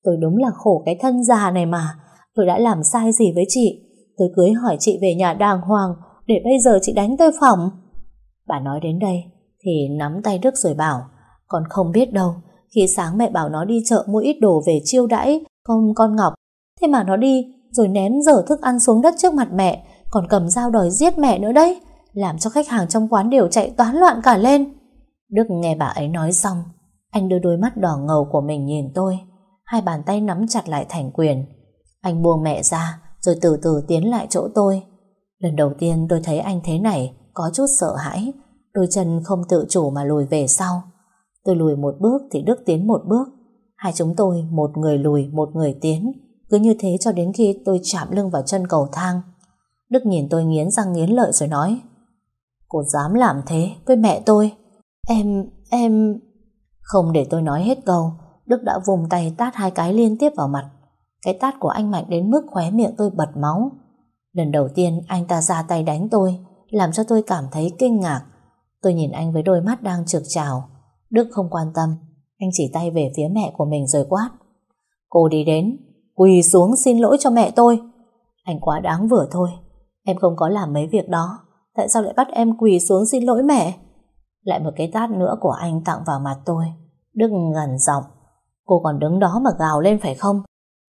Tôi đúng là khổ cái thân già này mà. Tôi đã làm sai gì với chị? Tôi cưới hỏi chị về nhà đàng hoàng, để bây giờ chị đánh tôi phỏng. Bà nói đến đây, thì nắm tay Đức rồi bảo, Con không biết đâu, Khi sáng mẹ bảo nó đi chợ mua ít đồ về chiêu đãi không con Ngọc, Thế mà nó đi, rồi ném dở thức ăn xuống đất trước mặt mẹ, Còn cầm dao đòi giết mẹ nữa đấy, Làm cho khách hàng trong quán đều chạy toán loạn cả lên Đức nghe bà ấy nói xong, Anh đưa đôi mắt đỏ ngầu của mình nhìn tôi, Hai bàn tay nắm chặt lại thành quyền anh buông mẹ ra Rồi từ từ tiến lại chỗ tôi. Lần đầu tiên tôi thấy anh thế này Có chút sợ hãi. Đôi chân không tự chủ mà lùi về sau. Tôi lùi một bước thì Đức tiến một bước. Hai chúng tôi một người lùi một người tiến. Cứ như thế cho đến khi tôi chạm lưng vào chân cầu thang. Đức nhìn tôi nghiến răng nghiến lợi rồi nói Cô dám làm thế với mẹ tôi. Em, em... Không để tôi nói hết câu Đức đã vùng tay tát hai cái liên tiếp vào mặt. Cái tát của anh mạnh đến mức khóe miệng tôi bật máu. Lần đầu tiên anh ta ra tay đánh tôi, Làm cho tôi cảm thấy kinh ngạc. Tôi nhìn anh với đôi mắt đang trực trào. Đức không quan tâm, Anh chỉ tay về phía mẹ của mình rồi quát. Cô đi đến, Quỳ xuống xin lỗi cho mẹ tôi. Anh quá đáng vừa thôi, Em không có làm mấy việc đó, Tại sao lại bắt em quỳ xuống xin lỗi mẹ? Lại một cái tát nữa của anh tặng vào mặt tôi. Đức ngẩn giọng. Cô còn đứng đó mà gào lên phải không?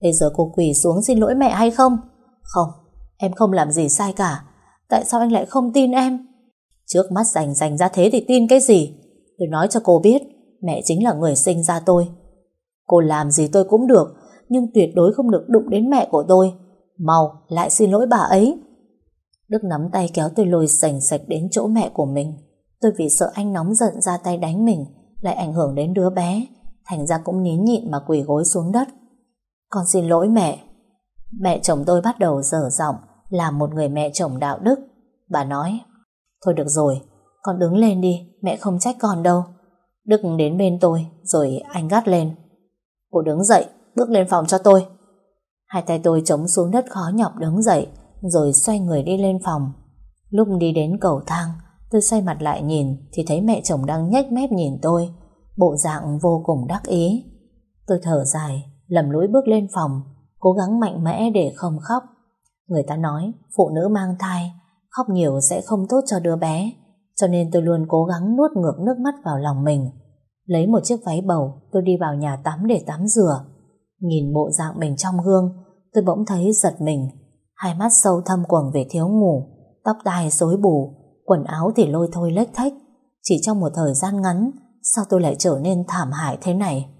Bây giờ cô quỳ xuống xin lỗi mẹ hay không? Không, Em không làm gì sai cả. Tại sao anh lại không tin em? Trước mắt rành rành ra thế thì tin cái gì? Tôi nói cho cô biết, Mẹ chính là người sinh ra tôi. Cô làm gì tôi cũng được, Nhưng tuyệt đối không được đụng đến mẹ của tôi. Mau, lại xin lỗi bà ấy. Đức nắm tay kéo tôi lùi sành sạch đến chỗ mẹ của mình. Tôi vì sợ anh nóng giận ra tay đánh mình, Lại ảnh hưởng đến đứa bé. Thành ra cũng nín nhịn mà quỳ gối xuống đất. Con xin lỗi mẹ Mẹ chồng tôi bắt đầu dở giọng Làm một người mẹ chồng đạo đức Bà nói Thôi được rồi, con đứng lên đi, mẹ không trách con đâu. Đức đến bên tôi, rồi anh gắt lên. Cô đứng dậy, bước lên phòng cho tôi. Hai tay tôi chống xuống đất khó nhọc đứng dậy, rồi xoay người đi lên phòng. Lúc đi đến cầu thang, tôi xoay mặt lại nhìn, thì thấy mẹ chồng đang nhếch mép nhìn tôi, bộ dạng vô cùng đắc ý. Tôi thở dài, lầm lũi bước lên phòng, cố gắng mạnh mẽ để không khóc. Người ta nói, phụ nữ mang thai, Khóc nhiều sẽ không tốt cho đứa bé Cho nên tôi luôn cố gắng nuốt ngược nước mắt vào lòng mình. Lấy một chiếc váy bầu Tôi đi vào nhà tắm để tắm rửa. Nhìn bộ dạng mình trong gương Tôi bỗng thấy giật mình. Hai mắt sâu thâm quầng về thiếu ngủ Tóc tai rối bù Quần áo thì lôi thôi lếch thách Chỉ trong một thời gian ngắn Sao tôi lại trở nên thảm hại thế này?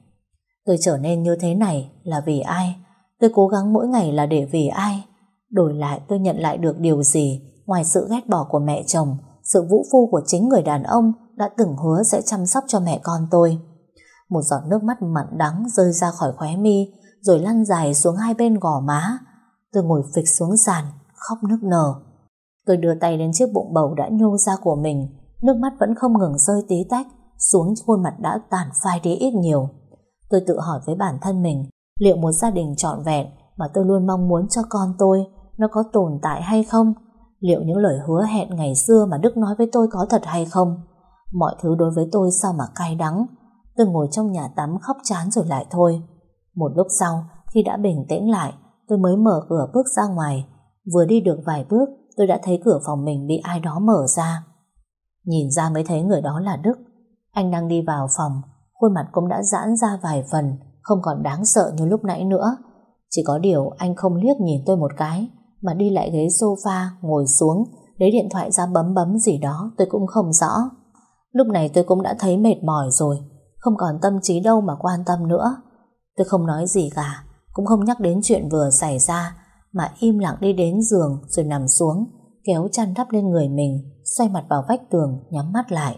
Tôi trở nên như thế này là vì ai Tôi cố gắng mỗi ngày là để vì ai Đổi lại tôi nhận lại được điều gì ngoài sự ghét bỏ của mẹ chồng, sự vũ phu của chính người đàn ông đã từng hứa sẽ chăm sóc cho mẹ con tôi. Một giọt nước mắt mặn đắng rơi ra khỏi khóe mi, rồi lăn dài xuống hai bên gò má. Tôi ngồi phịch xuống sàn, khóc nức nở. Tôi đưa tay đến chiếc bụng bầu đã nhô ra của mình, nước mắt vẫn không ngừng rơi tí tách, xuống khuôn mặt đã tàn phai đi ít nhiều. Tôi tự hỏi với bản thân mình, liệu một gia đình trọn vẹn mà tôi luôn mong muốn cho con tôi, nó có tồn tại hay không? Liệu những lời hứa hẹn ngày xưa mà Đức nói với tôi có thật hay không? Mọi thứ đối với tôi sao mà cay đắng. Tôi ngồi trong nhà tắm khóc chán rồi lại thôi. Một lúc sau, khi đã bình tĩnh lại, tôi mới mở cửa bước ra ngoài. Vừa đi được vài bước, tôi đã thấy cửa phòng mình bị ai đó mở ra. Nhìn ra mới thấy người đó là Đức. Anh đang đi vào phòng, khuôn mặt cũng đã giãn ra vài phần, không còn đáng sợ như lúc nãy nữa. Chỉ có điều anh không liếc nhìn tôi một cái, mà đi lại ghế sofa, ngồi xuống, lấy điện thoại ra bấm bấm gì đó tôi cũng không rõ. Lúc này tôi cũng đã thấy mệt mỏi rồi, không còn tâm trí đâu mà quan tâm nữa. Tôi không nói gì cả, cũng không nhắc đến chuyện vừa xảy ra, mà im lặng đi đến giường rồi nằm xuống, kéo chăn đắp lên người mình, xoay mặt vào vách tường, nhắm mắt lại.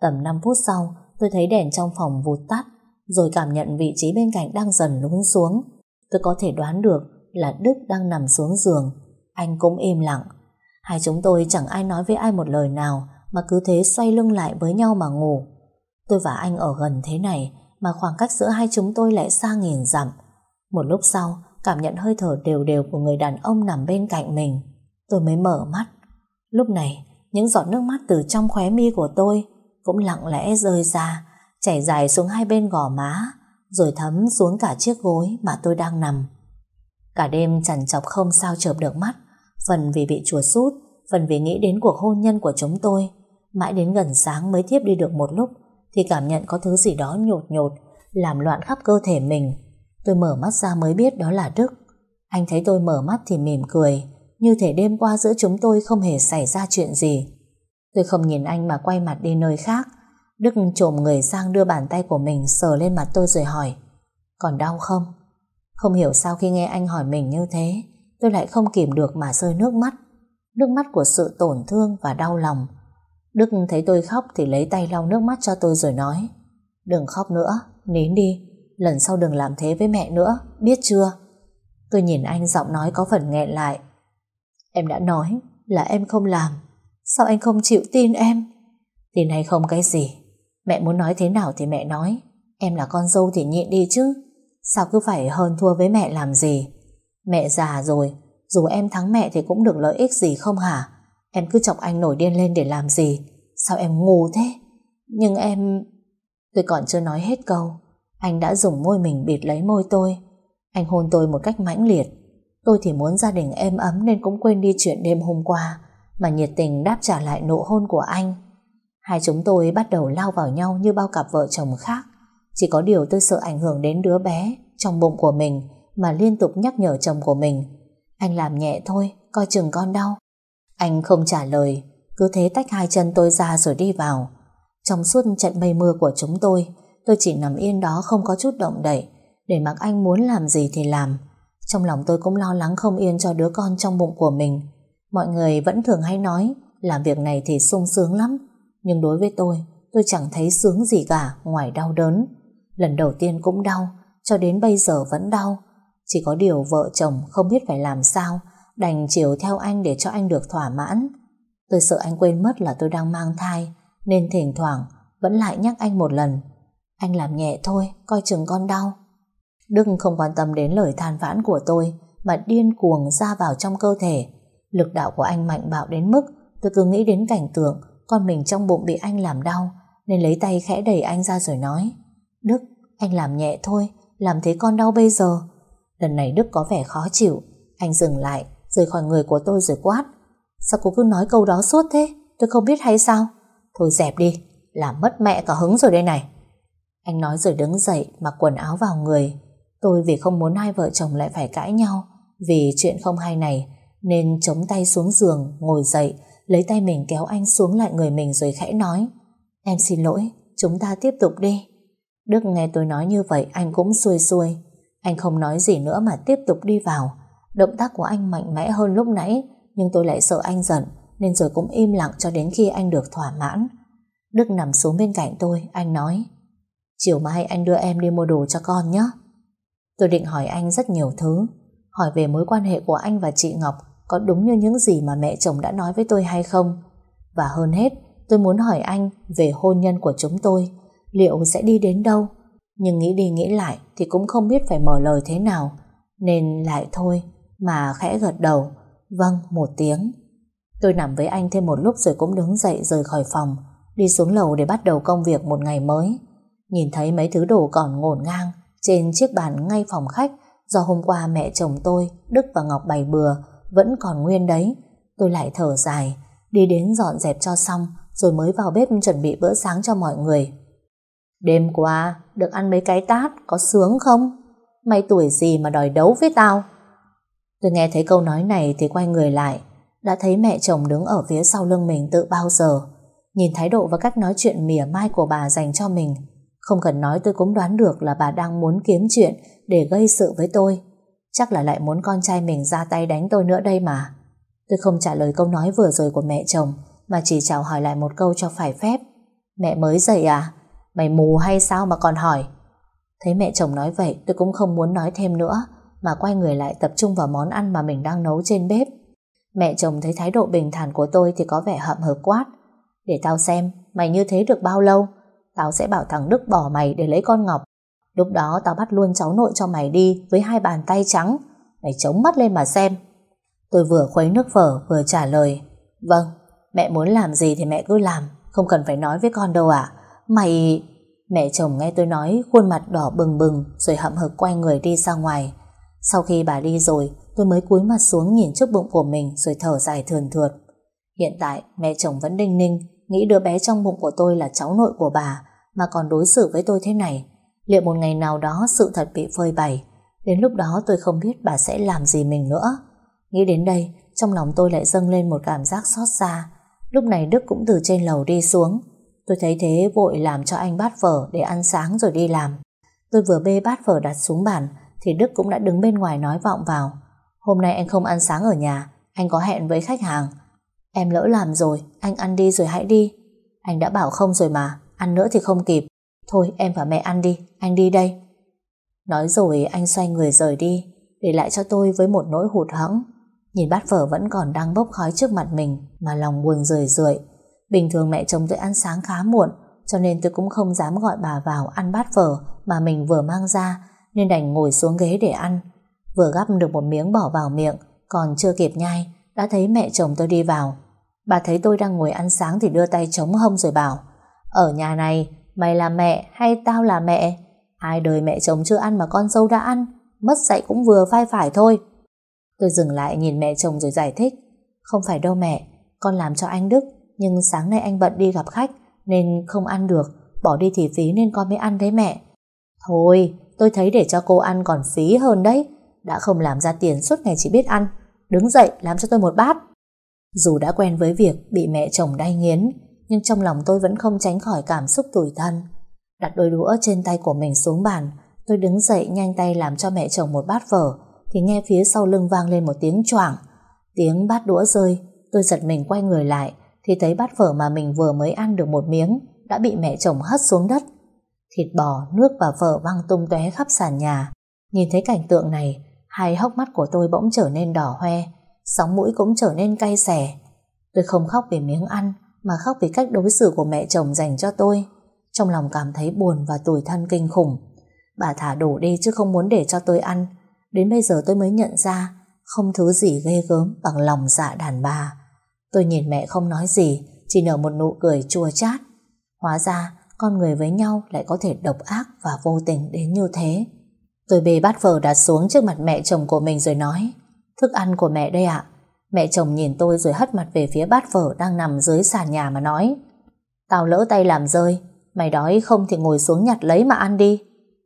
Tầm 5 phút sau, tôi thấy đèn trong phòng vụt tắt, rồi cảm nhận vị trí bên cạnh đang dần lún xuống. Tôi có thể đoán được là Đức đang nằm xuống giường. Anh cũng im lặng. Hai chúng tôi chẳng ai nói với ai một lời nào mà cứ thế xoay lưng lại với nhau mà ngủ. Tôi và anh ở gần thế này mà khoảng cách giữa hai chúng tôi lại xa nghìn dặm. Một lúc sau, cảm nhận hơi thở đều đều của người đàn ông nằm bên cạnh mình. Tôi mới mở mắt. Lúc này, những giọt nước mắt từ trong khóe mi của tôi cũng lặng lẽ rơi ra, chảy dài xuống hai bên gò má, rồi thấm xuống cả chiếc gối mà tôi đang nằm. Cả đêm chằn chọc không sao chợp được mắt, phần vì bị chuột sút, phần vì nghĩ đến cuộc hôn nhân của chúng tôi. Mãi đến gần sáng mới thiếp đi được một lúc, thì cảm nhận có thứ gì đó nhột nhột, làm loạn khắp cơ thể mình. Tôi mở mắt ra mới biết đó là Đức. Anh thấy tôi mở mắt thì mỉm cười, như thể đêm qua giữa chúng tôi không hề xảy ra chuyện gì. Tôi không nhìn anh mà quay mặt đi nơi khác. Đức trồm người sang đưa bàn tay của mình sờ lên mặt tôi rồi hỏi Còn đau không? Không hiểu sao khi nghe anh hỏi mình như thế Tôi lại không kìm được mà rơi nước mắt Nước mắt của sự tổn thương và đau lòng Đức thấy tôi khóc thì lấy tay lau nước mắt cho tôi rồi nói Đừng khóc nữa, nín đi Lần sau đừng làm thế với mẹ nữa Biết chưa Tôi nhìn anh giọng nói có phần nghẹn lại Em đã nói là em không làm Sao anh không chịu tin em? Tin hay không cái gì? Mẹ muốn nói thế nào thì mẹ nói. Em là con dâu thì nhịn đi chứ. Sao cứ phải hơn thua với mẹ làm gì? Mẹ già rồi, Dù em thắng mẹ thì cũng được lợi ích gì không hả? Em cứ chọc anh nổi điên lên để làm gì? Sao em ngu thế? Nhưng em Tôi còn chưa nói hết câu. Anh đã dùng môi mình bịt lấy môi tôi. Anh hôn tôi một cách mãnh liệt. Tôi thì muốn gia đình êm ấm Nên cũng quên đi chuyện đêm hôm qua. Mà nhiệt tình đáp trả lại nụ hôn của anh. Hai chúng tôi bắt đầu lao vào nhau Như bao cặp vợ chồng khác. Chỉ có điều tôi sợ ảnh hưởng đến đứa bé Trong bụng của mình Mà liên tục nhắc nhở chồng của mình. Anh làm nhẹ thôi, coi chừng con đau. Anh không trả lời Cứ thế tách hai chân tôi ra rồi đi vào. Trong suốt trận mây mưa của chúng tôi Tôi chỉ nằm yên đó không có chút động đậy. Để mặc anh muốn làm gì thì làm. Trong lòng tôi cũng lo lắng không yên cho đứa con trong bụng của mình. Mọi người vẫn thường hay nói Làm việc này thì sung sướng lắm. Nhưng đối với tôi Tôi chẳng thấy sướng gì cả ngoài đau đớn. Lần đầu tiên cũng đau Cho đến bây giờ vẫn đau. Chỉ có điều vợ chồng không biết phải làm sao Đành chiều theo anh để cho anh được thỏa mãn. Tôi sợ anh quên mất là tôi đang mang thai Nên thỉnh thoảng Vẫn lại nhắc anh một lần. Anh làm nhẹ thôi, coi chừng con đau. Đức không quan tâm đến lời than vãn của tôi Mà điên cuồng ra vào trong cơ thể. Lực đạo của anh mạnh bạo đến mức Tôi cứ nghĩ đến cảnh tượng Con mình trong bụng bị anh làm đau Nên lấy tay khẽ đẩy anh ra rồi nói Đức, anh làm nhẹ thôi Làm thế con đau bây giờ. Lần này Đức có vẻ khó chịu Anh dừng lại, rời khỏi người của tôi rồi quát Sao cô cứ nói câu đó suốt thế? Tôi không biết hay sao? Thôi dẹp đi, làm mất mẹ cả hứng rồi đây này. Anh nói rồi đứng dậy Mặc quần áo vào người. Tôi vì không muốn hai vợ chồng lại phải cãi nhau Vì chuyện không hay này nên chống tay xuống giường Ngồi dậy Lấy tay mình kéo anh xuống lại người mình rồi khẽ nói Em xin lỗi Chúng ta tiếp tục đi Đức nghe tôi nói như vậy anh cũng xuôi xuôi Anh không nói gì nữa mà tiếp tục đi vào Động tác của anh mạnh mẽ hơn lúc nãy Nhưng tôi lại sợ anh giận nên rồi cũng im lặng cho đến khi anh được thỏa mãn. Đức nằm xuống bên cạnh tôi, anh nói Chiều mai anh đưa em đi mua đồ cho con nhé. Tôi định hỏi anh rất nhiều thứ, hỏi về mối quan hệ của anh và chị Ngọc có đúng như những gì mà mẹ chồng đã nói với tôi hay không. Và hơn hết, tôi muốn hỏi anh về hôn nhân của chúng tôi, liệu sẽ đi đến đâu. Nhưng nghĩ đi nghĩ lại thì cũng không biết phải mở lời thế nào, nên lại thôi mà khẽ gật đầu. Vâng, một tiếng. Tôi nằm với anh thêm một lúc rồi cũng đứng dậy rời khỏi phòng, đi xuống lầu để bắt đầu công việc một ngày mới. Nhìn thấy mấy thứ đồ còn ngổn ngang trên chiếc bàn ngay phòng khách do hôm qua mẹ chồng tôi, Đức và Ngọc bày bừa, vẫn còn nguyên đấy. Tôi lại thở dài, đi đến dọn dẹp cho xong rồi mới vào bếp chuẩn bị bữa sáng cho mọi người. Đêm qua, được ăn mấy cái tát, có sướng không? Mày tuổi gì mà đòi đấu với tao? Tôi nghe thấy câu nói này thì quay người lại, đã thấy mẹ chồng đứng ở phía sau lưng mình tự bao giờ. Nhìn thái độ và cách nói chuyện mỉa mai của bà dành cho mình, không cần nói tôi cũng đoán được là bà đang muốn kiếm chuyện để gây sự với tôi. Chắc là lại muốn con trai mình ra tay đánh tôi nữa đây mà. Tôi không trả lời câu nói vừa rồi của mẹ chồng mà chỉ chào hỏi lại một câu cho phải phép. Mẹ mới dậy à? Mày mù hay sao mà còn hỏi? Thấy mẹ chồng nói vậy tôi cũng không muốn nói thêm nữa mà quay người lại tập trung vào món ăn mà mình đang nấu trên bếp. Mẹ chồng thấy thái độ bình thản của tôi thì có vẻ hậm hực quát. Để tao xem, mày như thế được bao lâu? Tao sẽ bảo thằng Đức bỏ mày để lấy con Ngọc. Lúc đó tao bắt luôn cháu nội cho mày đi với hai bàn tay trắng. Mày chống mắt lên mà xem. Tôi vừa khuấy nước phở vừa trả lời. Vâng, mẹ muốn làm gì thì mẹ cứ làm. Không cần phải nói với con đâu ạ. Mày... Mẹ chồng nghe tôi nói khuôn mặt đỏ bừng bừng rồi hậm hực quay người đi ra ngoài. Sau khi bà đi rồi, tôi mới cúi mặt xuống nhìn trước bụng của mình rồi thở dài thườn thượt. Hiện tại, mẹ chồng vẫn đinh ninh, nghĩ đứa bé trong bụng của tôi là cháu nội của bà, mà còn đối xử với tôi thế này. Liệu một ngày nào đó sự thật bị phơi bày, đến lúc đó tôi không biết bà sẽ làm gì mình nữa. Nghĩ đến đây, trong lòng tôi lại dâng lên một cảm giác xót xa. Lúc này Đức cũng từ trên lầu đi xuống. Tôi thấy thế vội làm cho anh bát phở để ăn sáng rồi đi làm. Tôi vừa bê bát phở đặt xuống bàn, thì Đức cũng đã đứng bên ngoài nói vọng vào. Hôm nay anh không ăn sáng ở nhà, anh có hẹn với khách hàng. Em lỡ làm rồi, anh ăn đi rồi hãy đi. Anh đã bảo không rồi mà, ăn nữa thì không kịp. Thôi em và mẹ ăn đi, anh đi đây. Nói rồi anh xoay người rời đi, để lại cho tôi với một nỗi hụt hẫng. Nhìn bát phở vẫn còn đang bốc khói trước mặt mình mà lòng buồn rười rượi. Bình thường mẹ chồng tôi ăn sáng khá muộn, cho nên tôi cũng không dám gọi bà vào ăn bát phở mà mình vừa mang ra, nên đành ngồi xuống ghế để ăn. Vừa gắp được một miếng bỏ vào miệng, còn chưa kịp nhai, đã thấy mẹ chồng tôi đi vào. Bà thấy tôi đang ngồi ăn sáng thì đưa tay chống hông rồi bảo Ở nhà này, mày là mẹ hay tao là mẹ? Hai đời mẹ chồng chưa ăn mà con dâu đã ăn, mất dạy cũng vừa phai phải thôi. Tôi dừng lại nhìn mẹ chồng rồi giải thích. Không phải đâu mẹ, con làm cho anh Đức, nhưng sáng nay anh bận đi gặp khách nên không ăn được, bỏ đi thì phí nên con mới ăn đấy mẹ. Thôi, tôi thấy để cho cô ăn còn phí hơn đấy. Đã không làm ra tiền suốt ngày chỉ biết ăn. Đứng dậy làm cho tôi một bát. Dù đã quen với việc bị mẹ chồng đay nghiến, nhưng trong lòng tôi vẫn không tránh khỏi cảm xúc tủi thân. Đặt đôi đũa trên tay của mình xuống bàn, tôi đứng dậy nhanh tay làm cho mẹ chồng một bát phở, thì nghe phía sau lưng vang lên một tiếng choảng. Tiếng bát đũa rơi, tôi giật mình quay người lại, thì thấy bát phở mà mình vừa mới ăn được một miếng đã bị mẹ chồng hất xuống đất. Thịt bò, nước và phở văng tung tóe khắp sàn nhà. Nhìn thấy cảnh tượng này, hai hốc mắt của tôi bỗng trở nên đỏ hoe, sóng mũi cũng trở nên cay xẻ. Tôi không khóc vì miếng ăn, mà khóc vì cách đối xử của mẹ chồng dành cho tôi. Trong lòng cảm thấy buồn và tủi thân kinh khủng. Bà thả đổ đi chứ không muốn để cho tôi ăn. Đến bây giờ tôi mới nhận ra không thứ gì ghê gớm bằng lòng dạ đàn bà. Tôi nhìn mẹ không nói gì, chỉ nở một nụ cười chua chát. Hóa ra, con người với nhau lại có thể độc ác và vô tình đến như thế. Tôi bê bát phở đặt xuống trước mặt mẹ chồng của mình rồi nói Thức ăn của mẹ đây ạ. Mẹ chồng nhìn tôi rồi hất mặt về phía bát phở đang nằm dưới sàn nhà mà nói Tao lỡ tay làm rơi, mày đói không thì ngồi xuống nhặt lấy mà ăn đi.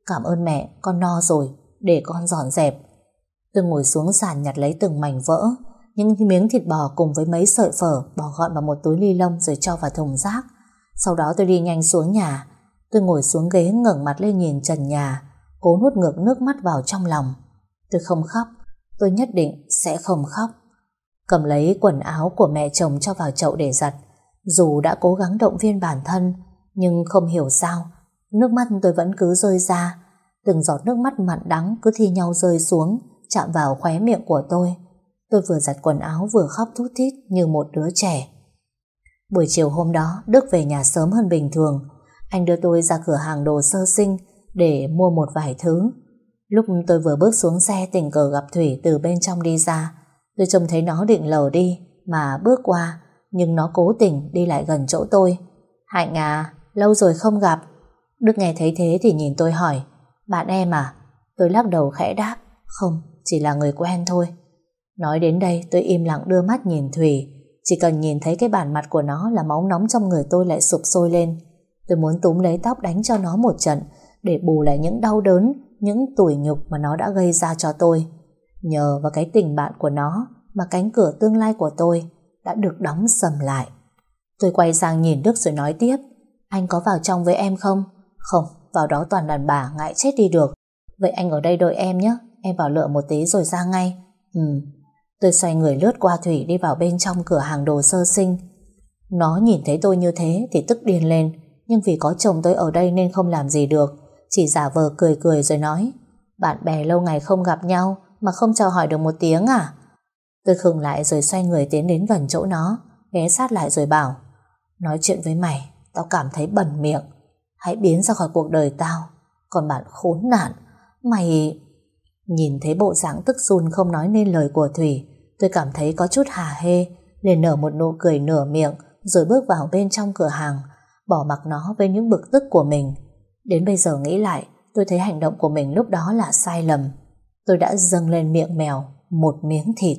Cảm ơn mẹ, con no rồi, để con dọn dẹp. Tôi ngồi xuống sàn nhặt lấy từng mảnh vỡ, những miếng thịt bò cùng với mấy sợi phở bỏ gọn vào một túi ly lông rồi cho vào thùng rác. Sau đó tôi đi nhanh xuống nhà. Tôi ngồi xuống ghế ngẩng mặt lên nhìn trần nhà, cố nuốt ngược nước mắt vào trong lòng. Tôi không khóc, tôi nhất định sẽ không khóc cầm lấy quần áo của mẹ chồng cho vào chậu để giặt. Dù đã cố gắng động viên bản thân, nhưng không hiểu sao, nước mắt tôi vẫn cứ rơi ra. Từng giọt nước mắt mặn đắng cứ thi nhau rơi xuống, chạm vào khóe miệng của tôi. Tôi vừa giặt quần áo vừa khóc thút thít như một đứa trẻ. Buổi chiều hôm đó, Đức về nhà sớm hơn bình thường. Anh đưa tôi ra cửa hàng đồ sơ sinh để mua một vài thứ. Lúc tôi vừa bước xuống xe tình cờ gặp Thủy từ bên trong đi ra. Tôi trông thấy nó định lờ đi mà bước qua, nhưng nó cố tình đi lại gần chỗ tôi. Hạnh à, lâu rồi không gặp. Đức nghe thấy thế thì nhìn tôi hỏi, bạn em à? Tôi lắc đầu khẽ đáp, không, chỉ là người quen thôi. Nói đến đây tôi im lặng đưa mắt nhìn Thủy, chỉ cần nhìn thấy cái bản mặt của nó là máu nóng trong người tôi lại sụp sôi lên. Tôi muốn túm lấy tóc đánh cho nó một trận để bù lại những đau đớn, những tủi nhục mà nó đã gây ra cho tôi. Nhờ vào cái tình bạn của nó mà cánh cửa tương lai của tôi đã được đóng sầm lại. Tôi quay sang nhìn Đức rồi nói tiếp Anh có vào trong với em không? Không, vào đó toàn đàn bà ngại chết đi được. Vậy anh ở đây đợi em nhé, em vào lựa một tí rồi ra ngay. Ừ. Tôi xoay người lướt qua Thủy đi vào bên trong cửa hàng đồ sơ sinh. Nó nhìn thấy tôi như thế thì tức điên lên, nhưng vì có chồng tôi ở đây nên không làm gì được, chỉ giả vờ cười cười rồi nói Bạn bè lâu ngày không gặp nhau mà không chào hỏi được một tiếng à? Tôi khừng lại rồi xoay người tiến đến gần chỗ nó, ghé sát lại rồi bảo Nói chuyện với mày, tao cảm thấy bẩn miệng. Hãy biến ra khỏi cuộc đời tao. Còn bạn khốn nạn, mày... Nhìn thấy bộ dạng tức run không nói nên lời của Thủy, tôi cảm thấy có chút hà hê, liền nở một nụ cười nửa miệng, rồi bước vào bên trong cửa hàng, bỏ mặc nó với những bực tức của mình. Đến bây giờ nghĩ lại, tôi thấy hành động của mình lúc đó là sai lầm. Tôi đã dâng lên miệng mèo một miếng thịt.